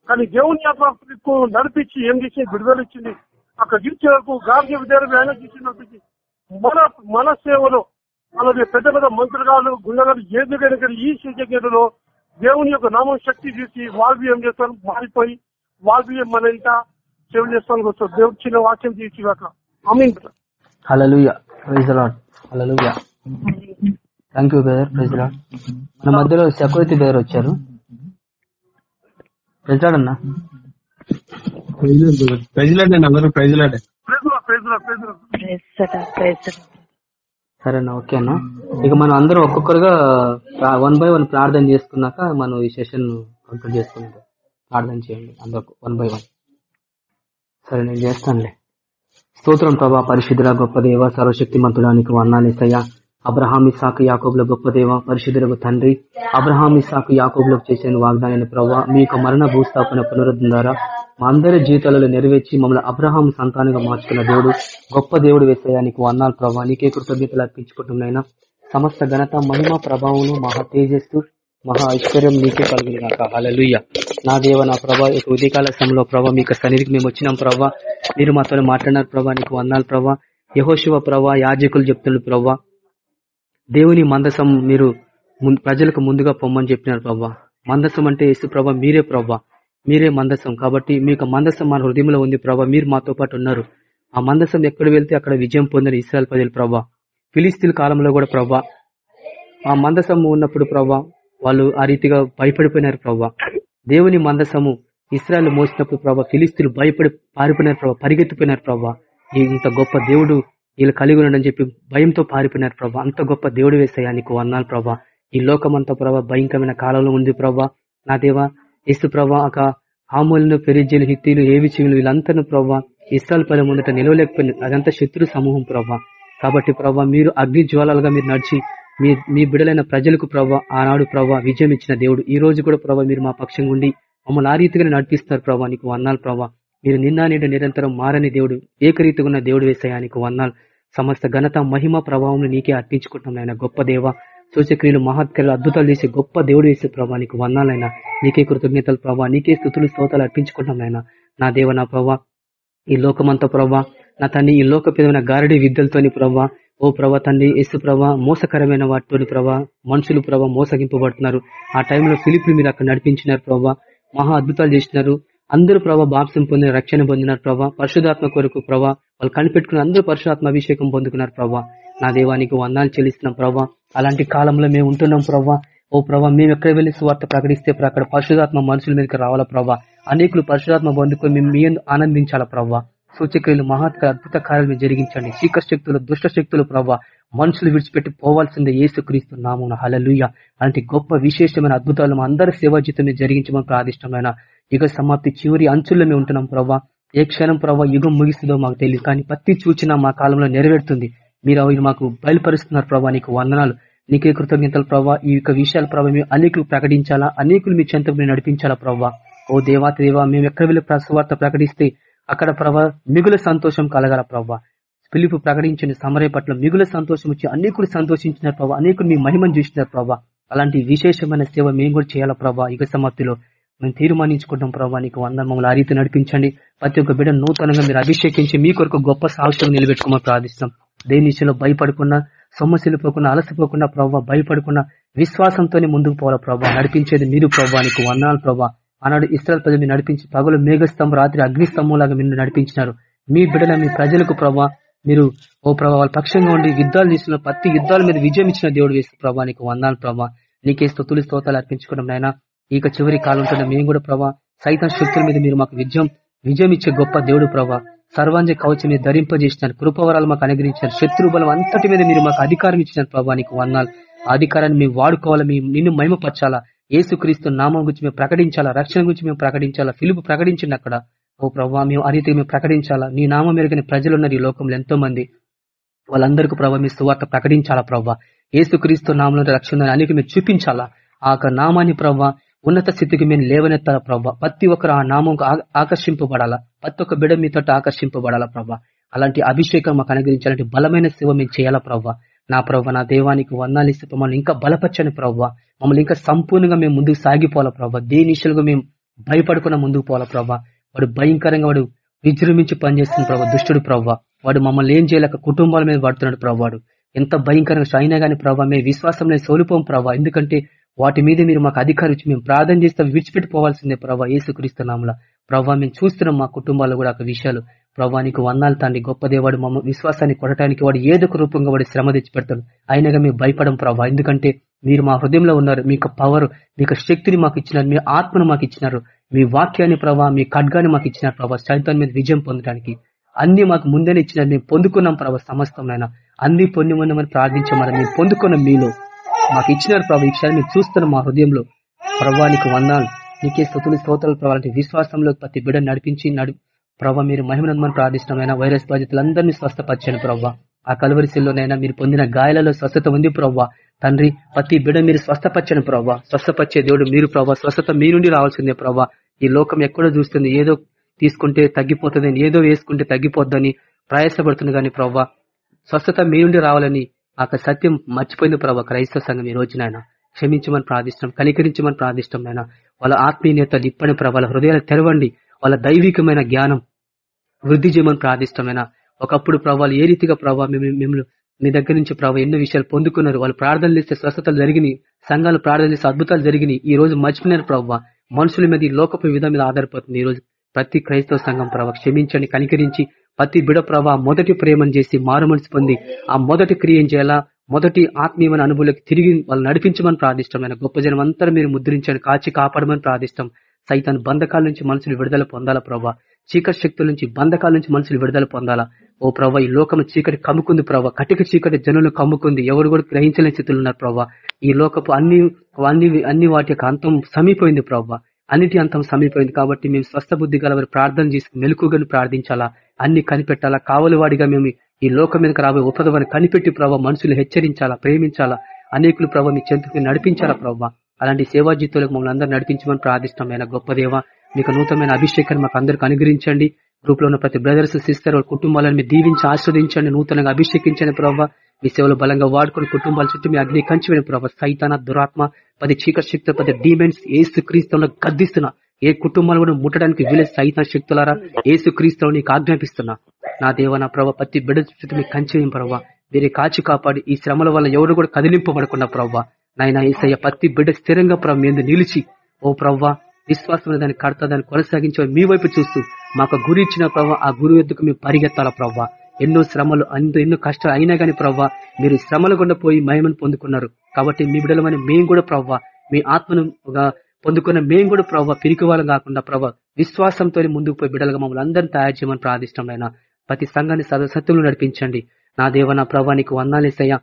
కానీ దేవుని ఆత్మ నడిపించి ఏం చేసి విడుదల ఇచ్చింది? అక్కడ ఇచ్చే వరకు గార్గ్య విద్యార్థి ఆయన చేసి నడిపించి మన మన సేవలో అలాగే పెద్ద పెద్ద మంత్రిగాలు గుండగాలు ఏది ఈ సూచనలో దేవుని యొక్క నామం శక్తి చేసి వాళ్ళు ఏం చేస్తారు మారిపోయి వాళ్ళు మన ఇంట సేవ చేస్తానికి వస్తారు దేవుడు చిన్న వాక్యం తీసి కాక ఆమె hallelujah praise Lord hallelujah thank you brother praise Lord మన మధ్యలో సెక్యూరిటీ దగ్గర వచ్చారు. ప్రైజ్ లాడ్ అన్న. ప్రైజ్లాడే అందరూ ప్రైజ్లాడే ప్రేజులా ప్రేజులా ప్రేజులా సరే అన్న ఓకే అన్న. ఇక మనం అందరం ఒక్కొక్కరుగా వన్ బై వన్ ప్రార్థన చేసుకున్నాక మనం ఈ సెషన్ కంప్లీట్ చేసుకుంటాం ప్రార్థన చేయండి అందరు వన్ బై వన్ సరే నేను చేస్తానులే. స్తోత్రం ప్రభా పరిశుద్ధుల గొప్ప దేవ సర్వశక్తిమంతుడానికి వర్ణాలేసయ్యా అబ్రహామి సాకు యాకోబుల గొప్ప దేవ పరిశుద్ధులకు తండ్రి. అబ్రహామి సాకు యాకోబులకు చేసిన వాగ్దానాన్ని ప్రభావ మీ మరణ భూస్థాపన పునరుద్ధం ద్వారా మా అందరి జీవితాలలో నెరవేర్చి మమ్మల్ని అబ్రహాం సంతానంగా మార్చుకున్న దేవుడు గొప్ప దేవుడు వేసయ్యా నీకు వర్ణాలు ప్రభావ నీకే కృతజ్ఞతలు అర్పించుకుంటున్నాయినా సమస్త ఘనత మహిమ ప్రభావం మహా తేజస్సు మహా ఐశ్వర్యం నీకే కలిగిన కాక నా దేవ నా ప్రభా యొక్క ఉదయకాల సమయంలో ప్రభా మీకు సన్నిధికి మేము వచ్చినాం ప్రభా. మీరు మాతో మాట్లాడినారు ప్రభా నీకు వందాలు ప్రభా. యహోశివ ప్రభా యాజకులు చెప్తున్నారు ప్రభా. దేవుని మందసం మీరు ముం- ప్రజలకు ముందుగా పొమ్మని చెప్పినారు ప్రభా. మందసం అంటే యేసు ప్రభా మీరే ప్రభా. మీరే మందసం. కాబట్టి మీకు మందసం మన హృదయంలో ఉంది ప్రభా. మీరు మాతో పాటు ఉన్నారు. ఆ మందసం ఎక్కడ వెళ్తే అక్కడ విజయం పొందిన ఇస్రాయల్ ప్రజలు ప్రభా. ఫిలిస్తీన్ కాలంలో కూడా ప్రభా ఆ మందసం ఉన్నప్పుడు ప్రభా వాళ్ళు ఆ రీతిగా భయపడిపోయినారు ప్రభా. దేవుని మందసము ఇస్రాయల్ మోసినప్పుడు ప్రభా ఫిలిస్తులు భయపడి పారిపోయినారు ప్రభావ పరిగెత్తిపోయినారు ప్రభా. ఈ ఇంత గొప్ప దేవుడు వీళ్ళు కలిగి ఉన్నాడని చెప్పి భయంతో పారిపోయినారు ప్రభా. అంత గొప్ప దేవుడు వేసాయా నీకు అన్నాను ప్రభా. ఈ లోకమంతా ప్రభా భయంకరమైన కాలంలో ఉంది ప్రభా. నా దేవా ఇసు ప్రభా ఒక హామూలను పెరిజీలు హిత్తీలు ఏవి చెవులు వీళ్ళంతా ప్రభా ఇస్రాయల్ పల్లె ముందట నిలవలేకపోయింది అదంతా శత్రు సమూహం ప్రభా. కాబట్టి ప్రభా మీరు అగ్ని జ్వాలలుగా మీరు నడిచి మీ మీ బిడలైన ప్రజలకు ప్రభావ ఆనాడు ప్రభా విజయం ఇచ్చిన దేవుడు. ఈ రోజు కూడా ప్రభావ మీరు మా పక్షంగా ఉండి మమ్మల్ని ఆ రీతిగా నడిపిస్తారు ప్రభా నీకు వన్నాలు ప్రభా. మీరు నిన్న నేడు నిరంతరం మారని దేవుడు ఏకరీతిగా ఉన్న దేవుడు వేసాయా నీకు వన్నాలు సమస్త ఘనత మహిమ ప్రభావం నీకే అర్పించుకుంటున్నాం ఆయన గొప్ప దేవ. సూచక్రియలు మహత్కర్లు అద్భుతాలు చేసే గొప్ప దేవుడు వేసే ప్రభావ నీకు వన్నాలైనా నీకే కృతజ్ఞతలు ప్రభా నీకే స్థుతులు స్తోతాలు అర్పించుకుంటున్నాం నాయన. నా దేవ నా ప్రభావ ఈ లోకమంతా ప్రభావ నా తన్ని ఈ లోకపేదమైన గారడి విద్యలతోని ప్రభావ ఓ ప్రభా తండ్రి ఎస్సు ప్రభా మోసకరమైన వాటితోని ప్రభా మనుషులు ప్రభా మోసగింపబడుతున్నారు. ఆ టైంలో ఫిలిపిలు మీరు అక్కడ నడిపించినారు ప్రభా. మహా అద్భుతాలు చేసినారు. అందరూ ప్రభా బాప్సం పొందిన రక్షణ పొందినారు ప్రభా. పరిశుధాత్మ కొరకు ప్రభా వాళ్ళు కనిపెట్టుకుని అందరూ పరిశుధాత్మ అభిషేకం పొందుకున్నారు ప్రభా. నా దేవానికి వందాలు చెల్లిస్తున్నాం ప్రభా. అలాంటి కాలంలో మేము ఉంటున్నాం ప్రభా. ఓ ప్రభా మేము ఎక్కడ వెళ్ళి స్వార్థ ప్రకటిస్తే అక్కడ పరిశుధాత్మ మనుషుల మీదకి రావాలా ప్రభా? అనేకులు పరిశుధాత్మ పొందుకొని మేము మీ ఆనందించాలా ప్రభా? సూచక్రియలు మహత్క అద్భుత కార్యాలు జరిగించండి. చీకట శక్తులు దుష్ట శక్తులు ప్రభావ మనుషులు విడిచిపెట్టి పోవాల్సిందే యేసు క్రీస్తు హలలుయ అలాంటి గొప్ప విశేషమైన అద్భుతాలు మా అందరి సేవా జీతం జరిగించమని ప్రాదిష్టమైన యుగ సమాప్తి చివరి అంచుల్లో మేము ఉంటున్నాం ప్రభావ ఏ క్షణం ప్రభావ యుగం ముగిస్తుందో మాకు తెలియదు. కానీ ప్రతి సూచన మా కాలంలో నెరవేరుతుంది. మీరు అవి మాకు బయలుపరుస్తున్నారు ప్రభా నీకు వందనాలు. నీకే కృతజ్ఞతలు ప్రభావ ఈ యొక్క విషయాలు ప్రభావ మేము అనేకులు ప్రకటించాలా? అనేకులు మీ చెంతకు మేము నడిపించాలా ప్రభా ఓ దేవాత దేవా మేము ఎక్కడ వెళ్ళి సువార్త ప్రకటిస్తే అక్కడ ప్రభా మిగుల సంతోషం కలగల ప్రభా. పిలుపు ప్రకటించిన సమరే పట్ల మిగుల సంతోషం వచ్చి అనేకుడు సంతోషించినారు ప్రభా. అనేకుడు మీ మహిమను చూసినారు ప్రభా. అలాంటి విశేషమైన సేవ మేము కూడా చేయాలా ప్రభా యుగ సమాప్తిలో. మేము తీర్మానించుకుంటాం ప్రభా. నీకు వంద మమ్మల్ని ఆ రీతి నడిపించండి. ప్రతి ఒక్క బిడ్డ నూతనంగా మీరు అభిషేకించి మీ కొరకు గొప్ప సాహసం నిలబెట్టుకోమని ప్రార్థిస్తాం దేని విషయంలో భయపడకుండా సొమ్మసిల్లిపోకుండా అలసిపోకుండా ప్రభావ భయపడకుండా విశ్వాసంతోనే ముందుకు పోవాలా ప్రభావ నడిపించేది మీరు ప్రభా. నీకు వందనాలు ప్రభా. ఆనాడు ఇస్రాయల్ ప్రజలు మీరు నడిపించి పగలు మేఘస్తంభం రాత్రి అగ్నిస్తంభంలాగా మీరు నడిపించినారు. మీ బిడ్డల మీ ప్రజలకు ప్రభా మీరు ఓ ప్రభా వాళ్ళ పక్షంగా ఉండి యుద్ధాలు చేసిన ప్రతి యుద్ధాల మీద విజయం ఇచ్చిన దేవుడు వేసి ప్రభా నీకు వందాలు ప్రభా. నీకే స్థుతులు స్తోతాలు అర్పించుకోవడం నాయన. ఇక చివరి కాలంతో మేము కూడా ప్రభా సైతం శక్తుల మీద మీరు మాకు విజయం విజయం ఇచ్చే గొప్ప దేవుడు ప్రభా. సర్వాంజ కవచం మీద ధరింపజేసినారు కృపవరాలు మాకు అనుగ్రహించారు శత్రు బలం అంతటి మీద మీరు మాకు అధికారం ఇచ్చినారు ప్రభా నీకు వందాలు ఆ అధికారాన్ని మేము వాడుకోవాలా మేము నిన్ను మహిమపరచాలా? ఏసుక్రీస్తు నామం గురించి మేము ప్రకటించాలా? రక్షణ గురించి మేము ప్రకటించాలా? ఫిలుపు ప్రకటించింది అక్కడ. ఓ ప్రభావ మేము ఆ రీతిగా మేము ప్రకటించాలా? నీ నామం మెరుగని ప్రజలు ఉన్నారు ఈ లోకంలో ఎంతో మంది వాళ్ళందరికీ ప్రభావ మీ సువార్త ప్రకటించాలా ప్రభావ ఏసుక్రీస్తు నామంలో రక్షణ అనేక మీరు చూపించాలా? ఆ యొక్క నామాన్ని ప్రభావ ఉన్నత స్థితికి మేము లేవనెత్తాలా ప్రభావ ప్రతి ఒక్కరు ఆ నామం ఆకర్షింపబడాలా? ప్రతి ఒక్క బిడ మీతో ఆకర్షింపబడాలా ప్రభావ అలాంటి అభిషేకం మాకు అనుగ్రహించాలంటే బలమైన సేవ మేము చేయాలా ప్రభావ నా ప్రభావ నా దేవానికి వందాలు ఇస్తే మమ్మల్ని ఇంకా బలపరచని ప్రభావ మమ్మల్ని ఇంకా సంపూర్ణంగా మేము ముందుకు సాగిపోవాలి ప్రవ్వ. దేనిషలుగా మేము భయపడకుండా ముందుకు పోవాలి ప్రవ్వ. వాడు భయంకరంగా వాడు విజృంభించి పనిచేస్తున్న ప్రభావ దుష్టుడు ప్రవ్వ. వాడు మమ్మల్ని ఏం చేయలేక కుటుంబాల మీద పడుతున్నాడు ప్రవ్వాడు వాడు. ఎంత భయంకరంగా అయినా కానీ ప్రభావ మేము విశ్వాసంలో సోలిపోం ప్రభావ ఎందుకంటే వాటి మీద మీరు మాకు అధికారం ఇచ్చి మేము ప్రార్థన చేస్తే విడిచిపెట్టిపోవాల్సిందే ప్రభావ ఏసుక్రీస్తున్నాంలా ప్రభావ మేము చూస్తున్నాం మా కుటుంబాల్లో కూడా ఒక విషయాలు. ప్రభా నీకు వందాలు తండ్రి. గొప్ప దేవుడు మమ్మ విశ్వాసాన్ని కొట్టడానికి వాడు ఏదో ఒక రూపంగా వాడు శ్రమ తెచ్చి పెడతాడు. అయినగా మేము భయపడం ప్రభా. ఎందుకంటే మీరు మా హృదయంలో ఉన్నారు. మీకు పవర్ మీకు శక్తిని మాకు ఇచ్చినారు. మీ ఆత్మను మాకు ఇచ్చినారు. మీ వాక్యాన్ని ప్రభా మీ ఖడ్గాన్ని మాకు ఇచ్చినారు ప్రభావ సైతాన్ మీద విజయం పొందడానికి. అన్ని మాకు ముందే ఇచ్చినారు. మేము పొందుకున్నాం ప్రభావ నాయన అన్ని పొందిమని ప్రార్థించమని మేము పొందుకున్నాం మీలో. మాకు ఇచ్చినారు ప్రభా. ఈ క్షణం మీరు చూస్తున్నాం మా హృదయంలో. ప్రభావానికి వందాలు. నీకే స్థుతులు స్తోత్రాలు ప్రభావ విశ్వాసంలో ప్రతి బిడ్డ నడిపించి నడి ప్రభావ మీరు మహిమనందమని ప్రార్థిష్టమైన వైరస్ బాధితులందరినీ స్వస్థపరచండి ప్రవ్వ. ఆ కలువరిశిల్లోనైనా మీరు పొందిన గాయాలలో స్వస్థత ఉంది ప్రవ్వ. తండ్రి ప్రతి బిడ మీరు స్వస్థపచ్చని ప్రవ్వ. స్వస్థపచ్చే దేవుడు మీరు ప్రవ్వ. స్వస్థత మీ నుండి రావాల్సిందే ప్రవ్వ. ఈ లోకం ఎక్కడో చూస్తుంది? ఏదో తీసుకుంటే తగ్గిపోతుందని ఏదో వేసుకుంటే తగ్గిపోద్దని ప్రయాసపడుతుంది కానీ ప్రవ్వ స్వస్థత మీ నుండి రావాలని ఆ సత్యం మర్చిపోయింది ప్రవ్వ. క్రైస్తవ సంఘం ఈ రోజు నాయన క్షమించమని ప్రార్థిష్టం కనికరించమని ప్రార్థిష్టం నాయన. వాళ్ళ ఆత్మీయత ఇప్పని ప్రభావ హృదయాలు తెరవండి. వాళ్ళ దైవికమైన జ్ఞానం వృద్ధి చేయమని ప్రార్థిష్టమైన. ఒకప్పుడు ప్రభావాలు ఏ రీతిగా ప్రభావ మిమ్మల్ని మీ దగ్గర నుంచి ప్రభావ ఎన్నో విషయాలు పొందుకున్నారు. వాళ్ళు ప్రార్థనలు ఇస్తే స్వస్థతలు జరిగినాయి. సంఘాలు ప్రార్థనలు ఇస్తే అద్భుతాలు జరిగినాయి. ఈ రోజు మర్చిపోయినారు ప్రభావ మనుషుల మీద ఈ లోకపు విధం మీద ఆధారపడుతుంది. ఈ రోజు ప్రతి క్రైస్తవ సంఘం ప్రభావ క్షమించండి కనికరించి ప్రతి బిడ ప్రభావ మొదటి ప్రేమను చేసి మారు మనసు పొంది ఆ మొదటి క్రియం చేయాలా? మొదటి ఆత్మీయమైన అనుభవంలోకి తిరిగి వాళ్ళు నడిపించమని ప్రార్థిష్టమైన. గొప్ప జనం అంతా మీరు ముద్రించండి కాచి కాపాడమని ప్రార్థిస్తాం సైతాన్ బంధకాల నుంచి మనుషులు విడుదల పొందాలా ప్రభావ చీకటి శక్తుల నుంచి బంధకాల నుంచి మనుషులు విడుదల పొందాలా? ఓ ప్రభా ఈ లోకం చీకటి కమ్ముకుంది ప్రభా కటిక చీకటి జనులు కమ్ముకుంది. ఎవరు కూడా గ్రహించలేని స్థితిలో ఉన్నారు ప్రభా ఈ లోకపు అన్ని అన్ని అన్ని వాటి యొక్క అంతం సమీపోయింది ప్రభావ అన్నిటి అంతం సమీపోయింది కాబట్టి మేము స్వస్థ బుద్ధి గలవారి ప్రార్థన చేసి మెలుకుగాను ప్రార్థించాలా? అన్ని కనిపెట్టాలా? కావలివాడిగా మేము ఈ లోకం మీదకి రాబోయే ఉపదవాన్ని కనిపెట్టి ప్రభావ మనుషులు హెచ్చరించాలా? ప్రేమించాలా? అనేకులు ప్రభావ మీ చెంతకు నడిపించాలా ప్రభావ అలాంటి సేవా జీతులకు మమ్మల్ని అందరూ నడిపించమని ప్రార్థిష్టమైన గొప్ప దేవ మీకు నూతనమైన అభిషేకాన్ని మాకు అందరికి అనుగ్రహించండి. గ్రూప్లో ఉన్న ప్రతి బ్రదర్స్ సిస్టర్ వాళ్ళ కుటుంబాలను మీరు దీవించి ఆస్వాదించండి నూతనంగా అభిషేకించండి ప్రభావ మీ సేవలు బలంగా వాడుకుని కుటుంబాల చుట్టూ మీ అగ్ని కంచిపోయిన ప్రభావ సైతాన దురాత్మ పది చీకటి శక్తి పది డీమెన్స్ ఏసు క్రీస్తున్న గద్దిస్తున్నా ఏ కుటుంబాలు కూడా ముట్టడానికి వీలే సైతాన శక్తులారా ఏసు క్రీస్తువు నీకు ఆజ్ఞాపిస్తున్నా. నా దేవ నా ప్రభావ ప్రతి బిడ్డ చుట్టూ మీకు కంచిపోయిన ప్రభావ మీరు కాచి కాపాడి ఈ శ్రమల వల్ల ఎవరు కూడా కదిలింపబడకుండా ప్రభావ నాయన ఈసయ్య ప్రతి బిడ్డ స్థిరంగా ప్రభు మీద నిలిచి ఓ ప్రవ్వా విశ్వాసమైన దాన్ని కడతా దాన్ని కొనసాగించే మీ వైపు చూస్తూ మాకు గురి ఇచ్చిన ప్రభావ ఆ గురు ఎద్దుకు మేము పరిగెత్తాలా ప్రవ్వ? ఎన్నో శ్రమలు అందు ఎన్నో కష్టాలు అయినా కానీ ప్రవ్వ మీరు శ్రమలు గుండా పోయి మహిమను పొందుకున్నారు. కాబట్టి మీ బిడ్డలమని మేము కూడా ప్రవ్వ మీ ఆత్మను పొందుకున్న మేము కూడా ప్రభావ పిరికివాళ్ళం కాకుండా ప్రభావ విశ్వాసంతో ముందుకు పోయి బిడ్డలుగా మమ్మల్ని అందరినీ తయారు చేయమని ప్రార్థిష్టమైన ప్రతి సంఘాన్ని సదసత్తులు నడిపించండి. నా దేవ నా ప్రభా నీకు వందాలేసయ్యా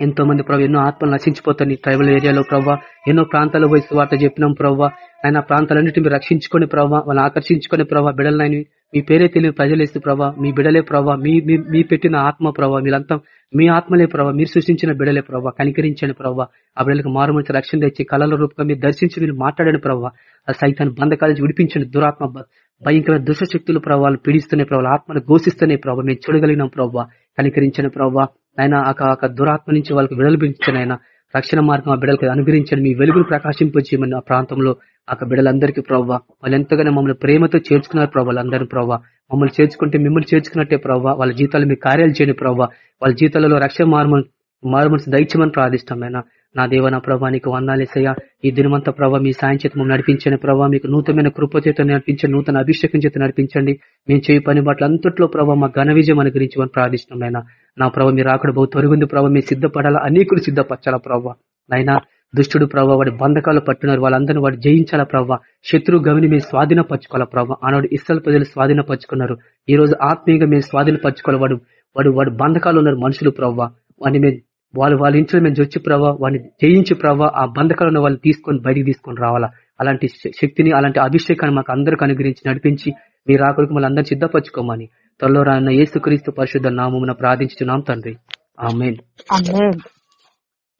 ఎంతో మంది ప్రభు ఎన్నో ఆత్మలు నశించిపోతాయి ట్రైబల్ ఏరియాలో ప్రభావ ఎన్నో ప్రాంతాల్లో పోయి వార్త చెప్పినాం ప్రభావ ఆయన ప్రాంతాలన్నింటినీ రక్షించుకునే ప్రభావ వాళ్ళని ఆకర్షించుకునే ప్రభావ బిడలనని మీ పేరే తెలియని ప్రజలేస్తూ ప్రభావ మీ బిడలే ప్రభా మీ మీ పెట్టిన ఆత్మ ప్రభా మీరంతా మీ ఆత్మలే ప్రభావ మీరు సృష్టించిన బిడలే ప్రభావ కనికరించని ప్రభా. ఆ బిడలకు మారుమంచి రక్షణ తెచ్చి కళల రూపంగా మీరు దర్శించి మీరు మాట్లాడని ప్రభావ ఆ సైతాన్ని బంధకాల విడిపించండి దురాత్మ భయంకరమైన దుష్టశక్తులు ప్రభావాలు పీడిస్తున్న ప్రభావాలు ఆత్మను ఘోషిస్తున్న ప్రభావ మేము చూడగలిగిన ప్రభావ కనికరించిన ప్రభావ ఆయన ఆ దురాత్మ నుంచి వాళ్ళకి విడలిపించిన ఆయన రక్షణ మార్గం ఆ బిడలకి అనుగ్రహించండి. మీ వెలుగును ప్రకాశింపచేయమని ఆ ప్రాంతంలో ఆ బిడ్డలందరికీ ప్రవ్వ. వాళ్ళు ఎంతగానో మమ్మల్ని ప్రేమతో చేర్చుకున్నారు ప్రభావ వాళ్ళందరూ ప్రవ్వ. మమ్మల్ని చేర్చుకుంటే మిమ్మల్ని చేర్చుకున్నట్టే ప్రవ్వ. వాళ్ళ జీతాలు మీ కార్యాలు చేయని ప్రవ్వ. వాళ్ళ జీతాలలో రక్షణ మార్మ మార్మల్స్ దైత్యమని ప్రార్థిష్టమైన నా దేవ నా ప్రభా నీకు వందాలేసయ్యా ఈ దినమంతా ప్రభావ మీ సాయం చేత మమ్మల్ని నడిపించండి ప్రభావ మీకు నూతనమైన కృప చేత నడిపించండి నూతన అభిషేకం చేత నడిపించండి. మేము చేయి పని బట్ల అంతట్లో ప్రభావ మా ఘన విజయం అనుగ్రహించమని ప్రార్థిష్టమైన నా ప్రభావ మీరు అక్కడ బహు తొరుగుంది ప్రభావ మీరు సిద్ధపడాలా అనేకులు సిద్ధపరచాలా ప్రభావ నైనా దుష్టుడు ప్రభావ వాడి బంధకాలు పట్టున్నారు. వాళ్ళందరినీ వాడు జయించాలా ప్రభావ శత్రు గవిని మేము స్వాధీనపరచుకోవాలా ప్రభావ ఆనాడు ఇస్రాల్ ప్రజలు స్వాధీనపరచుకున్నారు. ఈ రోజు ఆత్మీయంగా మేము స్వాధీనపరచుకోవాలి వాడు వాడు వాడు బంధకాలు ఉన్నారు మనుషులు ప్రభావ వాడిని మేము వాళ్ళు వాళ్ళ ఇంట్లో మేము జొచ్చి ప్రభావ వాడిని జయించి ప్రభావ ఆ బంధకాలను వాళ్ళు తీసుకొని బయటికి తీసుకొని రావాలా? అలాంటి శక్తిని అలాంటి అభిషేకాన్ని మాకు అందరికి అనుగ్రహించి నడిపించి మీ ఆకలికి మళ్ళీ అందరూ సిద్ధపరచుకోమని త్వరలో రాన్న ఏసుక్రీస్తు పరిశుద్ధ నామమున ప్రార్థించున్నాం తండ్రి. ఆమెన్.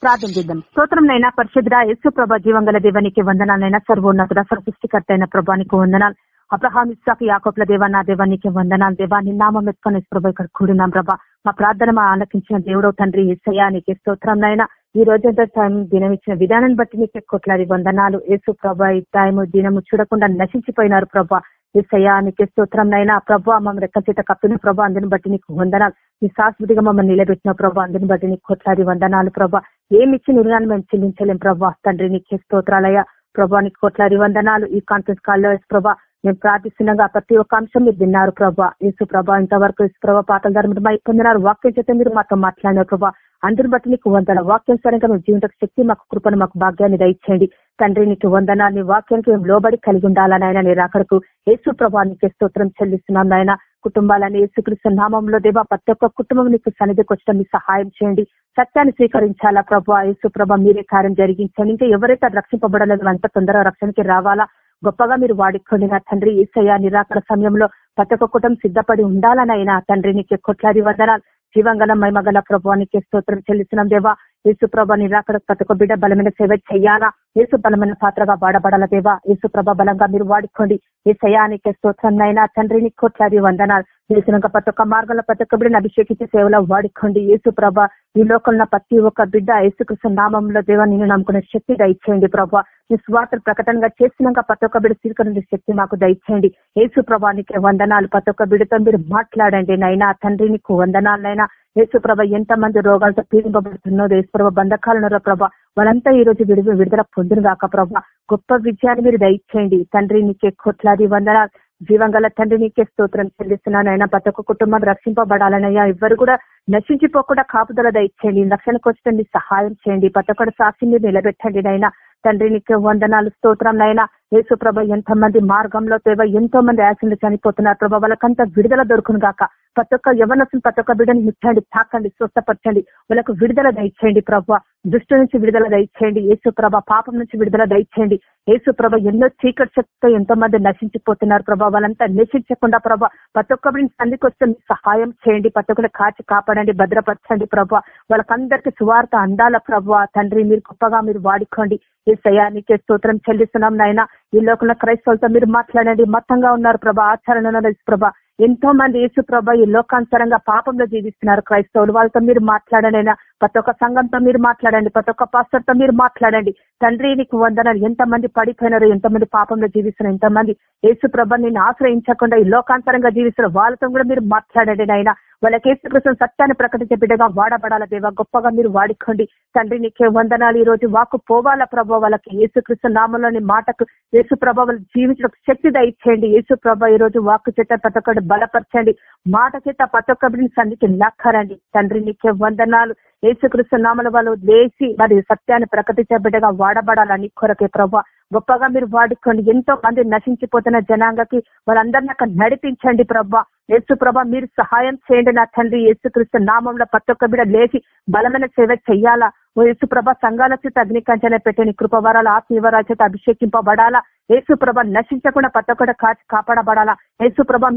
ప్రార్థన చేద్దాం. స్తోత్రంనైనా పరిశుద్ధ యేసు ప్రభా జీవంగల దేవానికి వందనాలైనా సర్వోన్నతుడ సర్వృష్టికర్త అయిన ప్రభానికి వందనాలు. అబ్రహాం ఇస్సాక్ యాకోప్ల దేవా నా దేవానికి వందనాలు. దేవా నిన్నామం ఎత్తుకొని ప్రభా ఇక్కడ కూడినాం ప్రభా. మా ప్రార్థన మా ఆలకించిన దేవుడవు తండ్రి ఏసయ్యా నీకు నాయన. ఈ రోజంతా టైం దినం ఇచ్చిన విధానాన్ని బట్టి నీకు కొట్లాది వందనాలు. ఏసు ప్రభా ఈ టైము దినము చూడకుండా నశించిపోయినారు ప్రభా. ఏసయ్యా నిఖ్యస్తోత్రం నైనా ప్రభా మమ్మల్ని రెక్క చేత కప్పిన ప్రభా అందుని బట్టి నీకు వందనాలు. నీ శాశ్వతిగా మమ్మల్ని నిలబెట్టిన ప్రభా అందుని బట్టి నీకు కొట్లాది వందనాలు ప్రభా. ఏమిచ్చి నిర్ణయాన్ని మేము చెల్లించలేం ప్రభా. తండ్రి నీకే స్తోత్రాలయ ప్రభా నీకు కొట్లాది వందనాలు. ఈ కాన్ఫరెన్స్ కాల్లో ప్రభా మేము ప్రార్థిస్తున్నాగా ప్రతి ఒక్క అంశం మీరు విన్నారు ప్రభా. యేసు ప్రభా ఇంతవరకు ప్రభా పాతల ధర్మ పొందినారు. వాక్యం చేత మీరు మాతో మాట్లాడినారు ప్రభా. అందరిని బట్టి నీకు వందన వాక్యం సరంగా మేము జీవిత శక్తి మాకు కృపను మాకు భాగ్యాన్ని దయచేయండి. తండ్రి నీకు వందనాన్ని వాక్యానికి మేము లోబడి కలిగి ఉండాలని ఆయన నేను అక్కడకు యేసు ప్రభా నీకే స్తోత్రం చెల్లిస్తున్నాం నాయన. కుటుంబాలని యేసుక్రీస్తు నామంలో దేవా ప్రతి ఒక్క కుటుంబం నీకు సన్నిధికి వచ్చడం మీకు సహాయం చేయండి. సత్యాన్ని స్వీకరించాలా ప్రభా? యేసు ప్రభా మీరే కార్యం జరిగించండి. ఇంకా ఎవరైతే రక్షింపబడలేదు అంత తొందరగా రక్షణకి రావాలా? గొప్పగా మీరు వాడుకోండి నా తండ్రి ఈసయ నిరాకర సమయంలో ప్రతి ఒక్క కుటుంబం సిద్ధపడి ఉండాలనైనా తండ్రి నీకు కొట్లాది వందనాలు. జీవంగల మైమగల ప్రభానికి స్తోత్రం చెల్లిస్తున్నాం దేవా. యేసుప్రభ నిరాకడ ప్రతి ఒక్క బిడ్డ బలమైన సేవ చెయ్యాలా యేసు బలమైన పాత్రగా వాడబడాల దేవా? యేసుప్రభ బలంగా మీరు వాడుకోండి. ఈ సయానికి స్తోత్రం అయినా తండ్రిని కోట్లాది వందనాలు. తెలిసినాక ప్రతి ఒక్క మార్గంలో ప్రతి ఒక్క బిడ్డను అభిషేకించి సేవలో వాడుకోండి. యేసుప్రభ ఈ లోకంలో ప్రతి ఒక్క బిడ్డ యేసుకృష్ణ నామంలో దేవా నేను నమ్ముకునే శక్తి దయచేయండి ప్రభా మీ స్వార్థ ప్రకటనగా చేసినాక ప్రతి ఒక్క బిడ్డ స్వీకరించే శక్తి మాకు దయచేయండి. యేసు ప్రభానికి వందనాలు. ప్రతి ఒక్క బిడ్డతో మీరు మాట్లాడండి. నైనా తండ్రి నీకు వందనాలైనా యేసుప్రభ ఎంత మంది రోగాలతో పీడింపబడుతున్నదో యేసుప్రభ బంధకాలను ప్రభ. వాళ్ళంతా ఈ రోజు విడుదల విడుదల పొందును కాక ప్రభ. గొప్ప విజయాన్ని మీరు దయచేయండి. తండ్రి నీకే కోట్లాది వందనాలు. జీవంగల తండ్రి నీకే స్తోత్రం చెల్లిస్తున్నాను. అయినా ప్రతి ఒక్క కుటుంబం రక్షింపబడాలనయ్యా. ఎవరు కూడా నశించిపోకుండా కాపుదల దయచేయండి. రక్షణకు వచ్చిన సహాయం చేయండి. ప్రతి ఒక్కటి సాక్షి మీరు నిలబెట్టండి నైనా. తండ్రి నీకే వందనాలు స్తోత్రం నైనా యేసు ప్రభ ఎంతమంది మార్గంలో తేవ ఎంతో మంది యాక్సిడెంట్ చనిపోతున్నారు. ప్రభా వాళ్ళకంతా విడుదల దొరుకును గాక. ప్రతి ఒక్క యవనస్తులు ప్రతి ఒక్క బిడ్డని ముట్టండి తాకండి స్వస్థపరచండి. వాళ్ళకు విడుదల దయచేయండి ప్రభా. దుష్టు నుంచి విడుదల దయచేయండి. యేసు ప్రభ పాపం నుంచి విడుదల దయచేయండి. యేసు ప్రభ ఎన్నో చీకటి శక్తితో ఎంతో మంది నశించిపోతున్నారు ప్రభా. వాళ్ళంతా నశించకుండా ప్రభా ప్రతి ఒక్కరిని బిడ్డని వస్తే సహాయం చేయండి. ప్రతి ఒక్కరిని కాచి కాపాడండి భద్రపరచండి ప్రభా. వాళ్ళకందరికీ సువార్త అందాల ప్రభా. తండ్రి మీరు గొప్పగా మీరు వాడుకోండి. ఈ సయానికే స్తోత్రం చెల్లిస్తున్నాం నాయన. ఈ లోకంలో క్రైస్తవులతో మీరు మాట్లాడండి. మతంగా ఉన్నారు ప్రభా. ఆచరణ ప్రభా. ఎంతో మంది యేసు ప్రభ ఈ లోకాంతరంగా పాపంలో జీవిస్తున్నారు. క్రైస్తవులు వాళ్ళతో మీరు మాట్లాడండి ప్రతి ఒక్క సంఘంతో మీరు మాట్లాడండి ప్రతి ఒక్క పాస్టర్తో మీరు మాట్లాడండి. తండ్రి నీకు వందనాలు. ఎంతమంది పడిపోయినారు ఎంతమంది పాపంలో జీవిస్తున్నారు ఎంతమంది యేసు ప్రభ నిన్ను ఆశ్రయించకుండా ఈ లోకాంతరంగా జీవిస్తున్నారు. వాళ్ళతో కూడా మీరు మాట్లాడండి నాయన. వాళ్ళకి యేసుకృష్ణ సత్యాన్ని ప్రకటించే బిడ్డగా వాడబడాల దేవా? గొప్పగా మీరు వాడుకోండి. తండ్రి నీకే వందనాలు ఈ రోజు వాకు పోవాల ప్రభావ వాళ్ళకి యేసుకృష్ణ నామంలోని మాటకు యేసు ప్రభావాలు జీవించడం శక్తి దయచేయండి. యేసు ప్రభ ఈ రోజు వాకు చేత ప్రతి ఒక్కటి బలపరచండి. మాట చేత ప్రతి ఒక్కరిని సంధికి నక్కరండి. తండ్రి నీకే వందనాలు. యేసుకృష్ణ నామల వాళ్ళు లేచి మరి సత్యాన్ని ప్రకటించే బిడ్డగా వాడబడాలని కొరకే ప్రభా? గొప్పగా మీరు వాడుకోండి. ఎంతో మంది నశించిపోతున్న జనాంగకి వాళ్ళందరినీ అక్కడ నడిపించండి ప్రభా. యేసు ప్రభ మీరు సహాయం చేయండి నా తండ్రి యేసుక్రీస్తు నామంలో ప్రతి ఒక్క బిడ లేచి బలమైన సేవ చెయ్యాలా? ఓ యేసు ప్రభ సంఘాల చేత అగ్నికంచన పెట్టని కృపవరాల ఆత్మీయవరాల చేత అభిషేకింపబడాలా? యేసు ప్రభ నశించకుండా ప్రతి ఒక్కటి కాచి కాపాడబడాలా? యేసు ప్రభ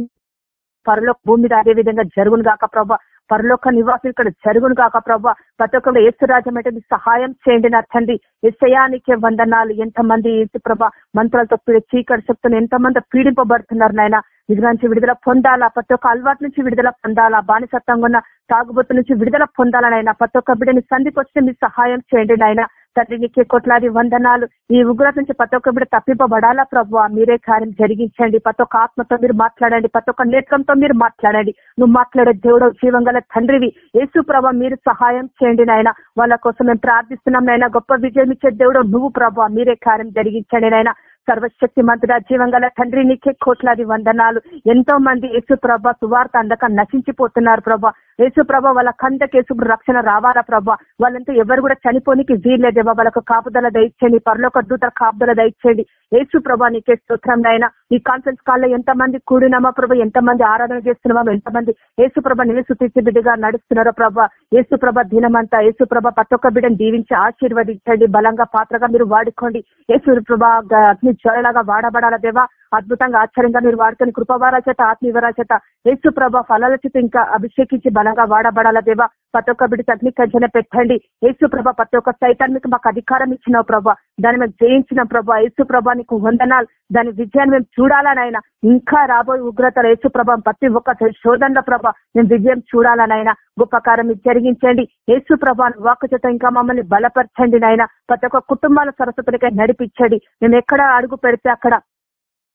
పరలోక భూమి మీద అదే విధంగా జరుగును గాక ప్రభా. పరలోక నివాసం ఇక్కడ జరుగును కాక ప్రభా. ప్రతి ఒక్కరు ఏసు రాజ్యం అంటే సహాయం చేయండి నా తండ్రి. ఎస్సయానికే వందనాలు. ఎంతమంది ఏసు ప్రభ మంత్రాలతో చీకటి శక్తులు ఎంతమంది పీడింపబడుతున్నారు నాయన? నుంచి విడుదల పొందాలా? ప్రతి ఒక్క అలవాటు నుంచి విడుదల పొందాలా? బానిసత్వంగా ఉన్న తాగుబోతు నుంచి విడుదల పొందాలనైనా? ప్రతి ఒక్క బిడ్డని సంధికి వచ్చి మీరు సహాయం చేయండి నాయన. తండ్రి నీకే కొట్లాది వందనాలు. ఈ ఉగ్రత నుంచి ప్రతి ఒక్క బిడ్డ తప్పింపబడాలా ప్రభు మీరే కార్యం జరిగించండి. ప్రతి ఒక్క ఆత్మతో మీరు మాట్లాడండి. ప్రతి ఒక్క నేత్రంతో మీరు మాట్లాడండి. నువ్వు మాట్లాడే దేవుడు జీవంగల తండ్రివి. యేసు ప్రభ మీరు సహాయం చేయండి నాయన. వాళ్ళ కోసం మేము ప్రార్థిస్తున్నాం నాయన. గొప్ప విజయం ఇచ్చే దేవుడు నువ్వు ప్రభు మీరే కార్యం జరిగించండి నాయన. సర్వశక్తి మంత్రుడ జీవంగల తండ్రి నీకే కోట్లాది వందనాలు. ఎంతో మంది యేసు ప్రభ సువార్త అందక నశించిపోతున్నారు ప్రభా. యేసు ప్రభ వాళ్ళ కందకేసు రక్షణ రావాలా ప్రభా? వాళ్ళంతా ఎవరు కూడా చనిపోనికి వీల్లేదేవా వాళ్ళకు కాపుదల దయచేయండి. పరలోక దూతల కాపుదల దయచేయండి. యేసు ప్రభా నీకే స్తోత్రం నాయన. ఈ కాన్ఫరెన్స్ కాల్లో ఎంతమంది కూడినామా ప్రభ? ఎంతమంది ఆరాధన చేస్తున్నామా? ఎంతమంది యేసు ప్రభ నిలుసు బిడ్డగా నడుస్తున్నారో ప్రభా? యేసు ప్రభ దినమంతా యేసు ప్రభ ప్రతి ఒక్క బిడ్డను దీవించి ఆశీర్వదించండి. బలంగా పాత్రగా మీరు వాడుకోండి. యేసు ప్రభ అగ్ని జ్వరలాగా వాడబడాల దేవా? అద్భుతంగా ఆశ్చర్యంగా మీరు వాడుకొని కృపవార చేత ఆత్మీవర చేత యేసు ప్రభ ఫలాల చేత ఇంకా అభిషేకించి బలంగా వాడబడాల దేవా? ప్రతి ఒక్క బిడ్డ అగ్ని కంచెన పెట్టండి. యేసు ప్రభ ప్రతి ఒక్క సైతానికి మాకు అధికారం ఇచ్చిన ప్రభా. దాన్ని మేము జయించిన ప్రభా. యేసు ప్రభా నీకు వందనాలు. దాని విజయాన్ని మేము చూడాలనైనా ఇంకా రాబోయే ఉగ్రతలు యేసు ప్రభ ప్రతి ఒక్క శోధనల ప్రభ మేము విజయం చూడాలనైనా గొప్ప కారం జరిగించండి. యేసు ప్రభా వాక్ చేత ఇంకా మమ్మల్ని బలపరచండి నాయన. ప్రతి ఒక్క కుటుంబాల సరస్వతులకై నడిపించండి. మేము ఎక్కడ అడుగు పెడితే అక్కడ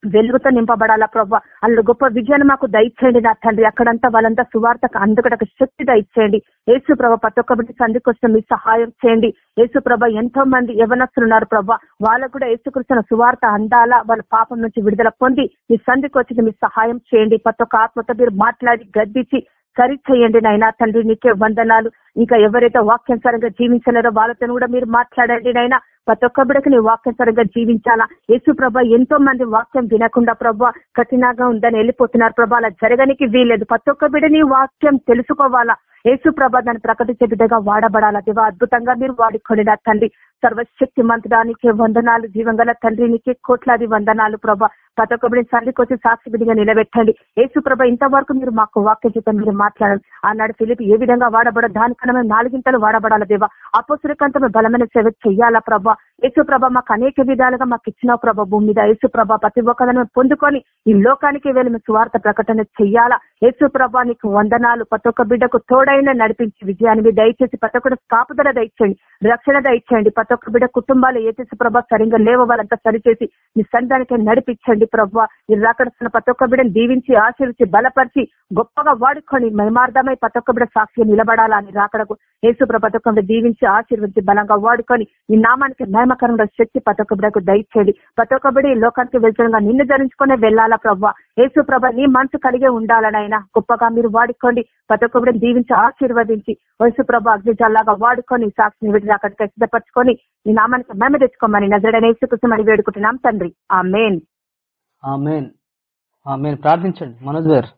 వెలుగుతో నింపబడాలా ప్రభావ అందులో గొప్ప విజయాన్ని మాకు దయచేయండి నా తండ్రి. అక్కడంతా వాళ్ళంతా సువార్తకు అందుకటకు శక్తి దయచేయండి. యేసు ప్రభ ప్రతి ఒక్క బిడ్డ మీ సహాయం చేయండి. యేసు ప్రభ ఎంతో మంది యవనస్తులు ఉన్నారు ప్రభా. వాళ్ళకు కూడా యేసుకృష్ణ సువార్త అందాలా వాళ్ళ పాపం నుంచి విడుదల పొంది మీ సందికి వచ్చి మీ సహాయం చేయండి. ప్రతి ఒక్క ఆత్మతో మీరు మాట్లాడి గద్దించి సరి చేయండి నైనా తండ్రి నీకే వందనాలు. ఇంకా ఎవరైతే వాక్యానుసారంగా జీవించలేరో వాళ్ళతో కూడా మీరు మాట్లాడండి నైనా ప్రతి ఒక్క బిడకు నీ వాక్యం సరిగ్గా జీవించాలా? యేసు ప్రభ ఎంతో మంది వాక్యం వినకుండా ప్రభ కఠినంగా ఉందని వెళ్ళిపోతున్నారు. ప్రభా అలా జరగనికి వీల్లేదు. ప్రతి ఒక్క బిడ నీ వాక్యం తెలుసుకోవాలా? యేసు ప్రభ దాన్ని ప్రకటించే విధంగా వాడబడాలా? దేవా అద్భుతంగా మీరు వాడుకోండి తండ్రి. సర్వశక్తి మంత్రానికి వందనాలు జీవంగల తండ్రి. నీకే కోట్లాది వందనాలు ప్రభ. ప్రతి ఒక్క బిడ్డ సర్దికి వచ్చి సాక్షి నిలబెట్టండి. యేసు ప్రభ ఇంతవరకు మీరు మాకు వాక్య జీతం మీరు మాట్లాడాలి ఆనాడు ఫిలిప్ ఏ విధంగా వాడబడ దానికన్నా మేము నాలుగింతలు వాడబడాలా దేవా? అపోసురికంత బలమైన సేవ చెయ్యాలా ప్రభ? యేసు ప్రభ మాకు అనేక విధాలుగా మాకు ఇచ్చిన ప్రభ భూమి మీద యేసు ప్రభ ప్రతి ఒక్కరిని పొందుకొని ఈ లోకానికి వెళ్ళి మేము స్వార్థ ప్రకటన చెయ్యాలా? యేసు ప్రభ నీకు వందనాలు. ప్రతి ఒక్క బిడ్డకు తోడైన నడిపించి విజయాన్ని దయచేసి ప్రతి ఒక్కరు కాపుదల దయచేయండి రక్షణ దయచేయండి. ప్రతి ఒక్క బిడ్డ కుటుంబాలు ఏచేసి ప్రభ సరిగ్గా లేవాలంతా సరిచేసి మీ సంఘానికి నడిపించండి ప్రభ. మీరు రాకడుస్తున్న ప్రతి ఒక్క బిడ్డను దీవించి ఆశీర్చి బలపరిచి గొప్పగా వాడుకొని మహిమార్థమై ప్రతి ఒక్క బిడ్డ సాక్షి నిలబడాలని రాకడకు యేసు ప్రభ ప్రతి దీవించి ఆశీర్వించి బలంగా వాడుకొని ఈ నామానికి మహిమకరంగా శక్తి ప్రతి ఒక్క బిడ్డకు దయచేయండి ప్రతి ఒక్క లోకానికి వెళ్తుండగా నిన్ను ధరించుకునే వెళ్ళాలా ప్రభ యేసు ప్రభ నీ మనసు కలిగే ఉండాలనైనా. గొప్పగా మీరు వాడుకోండి. ప్రతి ఒక్క దీవించి ఆశీర్వదించి. యేసు ప్రభ అగ్నిజల్లాగా వాడుకొని సాక్షిని విడిచి అక్కడికి సిద్ధపరచుకొని ఈ నామానికి మేమ తెచ్చుకోమని నజరడనే యేసుకృష్ణ అని వేడుకుంటున్నాం తండ్రి. ఆ మెయిన్ ఆమెన్. ప్రార్థించండి. మనోజ్ గారు.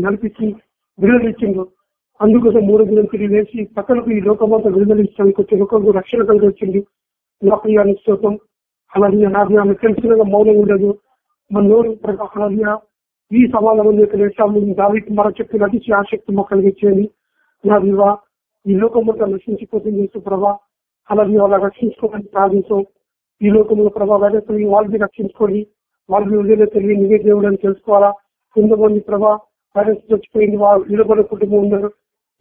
నడిపించి విడుదలిచ్చిండు అందుకోసం మూడు దినం తిరిగి వేసి పక్కనకు ఈ లోకమంతా విడుదలించడానికి వచ్చి లోకంకు రక్షణ కలిగి వచ్చింది నా ప్రియాన్ని స్తోత్రం అలాగే నా తెలిసిన మౌనం ఉండదు. మన నోరు అలాగే ఈ సమాధానం యొక్క వేసాము దావికి మన చెప్పి నటించి ఆసక్తి మాకు కలిగించేది. నా వివా ఈ లోకమంతా నశించిపోతుంది. ప్రభా అలాగే వాళ్ళ రక్షించుకోవడానికి ప్రార్థించాం. ఈ లోకంలో ప్రభా వైరస్ని రక్షించుకోండి వాళ్ళకి విడుదల తెలివి నివే దేవుడు అని తెలుసుకోవాలా? కొంతమంది ప్రభా వైరస్ చచ్చిపోయింది వాళ్ళు నిలబడే కుటుంబం ఉన్నారు.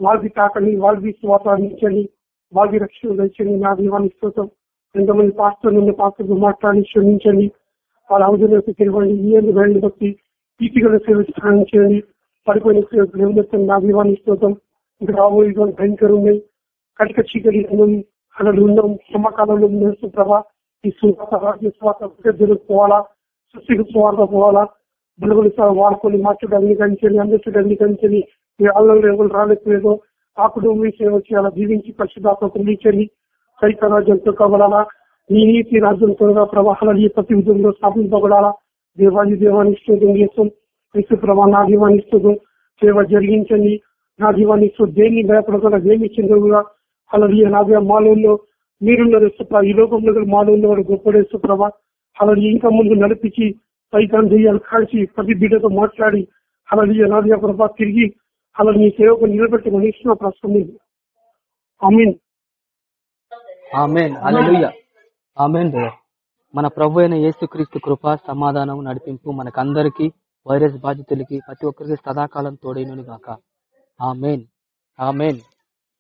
వాళ్ళకి కాకండి వాళ్ళకి వాతావరణించండి వాళ్ళకి రక్షణ తెచ్చండి నా దీవాన్ని స్తోత్రం. ఎంతమంది పాస్టర్ నుండి పాస్టర్ మాట్లాడి క్షమించండి. వాళ్ళ అవసరం తిరగండి ఈ ఏళ్ళు వెళ్ళి బట్టి ఈపికల సేవ సహాయం చేయండి. పడిపోయిన సేవకులు నా దీవాన్ని స్తోత్రం. ఇంకా రాబోయే భయంకరం ఉన్నాయి. కటిక చీకటి అలా ఉన్నాం. సమకాలంలో ప్రభా ఈ సువాత రాజ్య స్వాత పోవాలా సృష్టికి స్వార్థ పోవాలా? బలుగులు వాడుకొని మార్చుడు అంగీకరించండి అందరిచుడు అంగీకరించండి మీ ఆళ్ళలో ఎవరు రాలేకపోయేదో ఆ కుటుంబం సేవ చేయాలా? జీవించి పరిశుధాత్మ పొందించండి సైత రాజ్యంతో కబడాలా నీ నీతి రాజ్యం త్వరగా ప్రవాహాల ఈ ప్రతి విధంలో స్థాపించబడాలా దేవాన్ని దేవాన్ని స్తోత్రం చేస్తాం ప్రభా నా దీవాన్ని స్తోత్రం సేవ జరిగించండి. నా దీవాన్ని ఇస్తూ దేన్ని భయపడకుండా దేన్ని చెందుగా అలాగే నాదే మాలో మీరున్నారు యేసుప్రభ ఈ లోకంలో కూడా మాలో గొప్పడేస్తు ప్రభా అలాగే ఇంకా ముందు నడిపించి సైతాన్ని దెయ్యాలు కాల్చి ప్రతి బిడ్డతో మాట్లాడి అలాగే నాదియా ప్రభా తిరిగి అలా నీ సేవకు నిలబెట్టుకుని ఇచ్చిన ప్రశ్న ఐ ఆమెన్. మన ప్రభు అయిన యేసుక్రీస్తు కృప సమాధానం నడిపింపు మనకందరికి వైరస్ బాధితులకి ప్రతి ఒక్కరికి సదాకాలం తోడైనను గాక. ఆమెన్. ఆమెన్.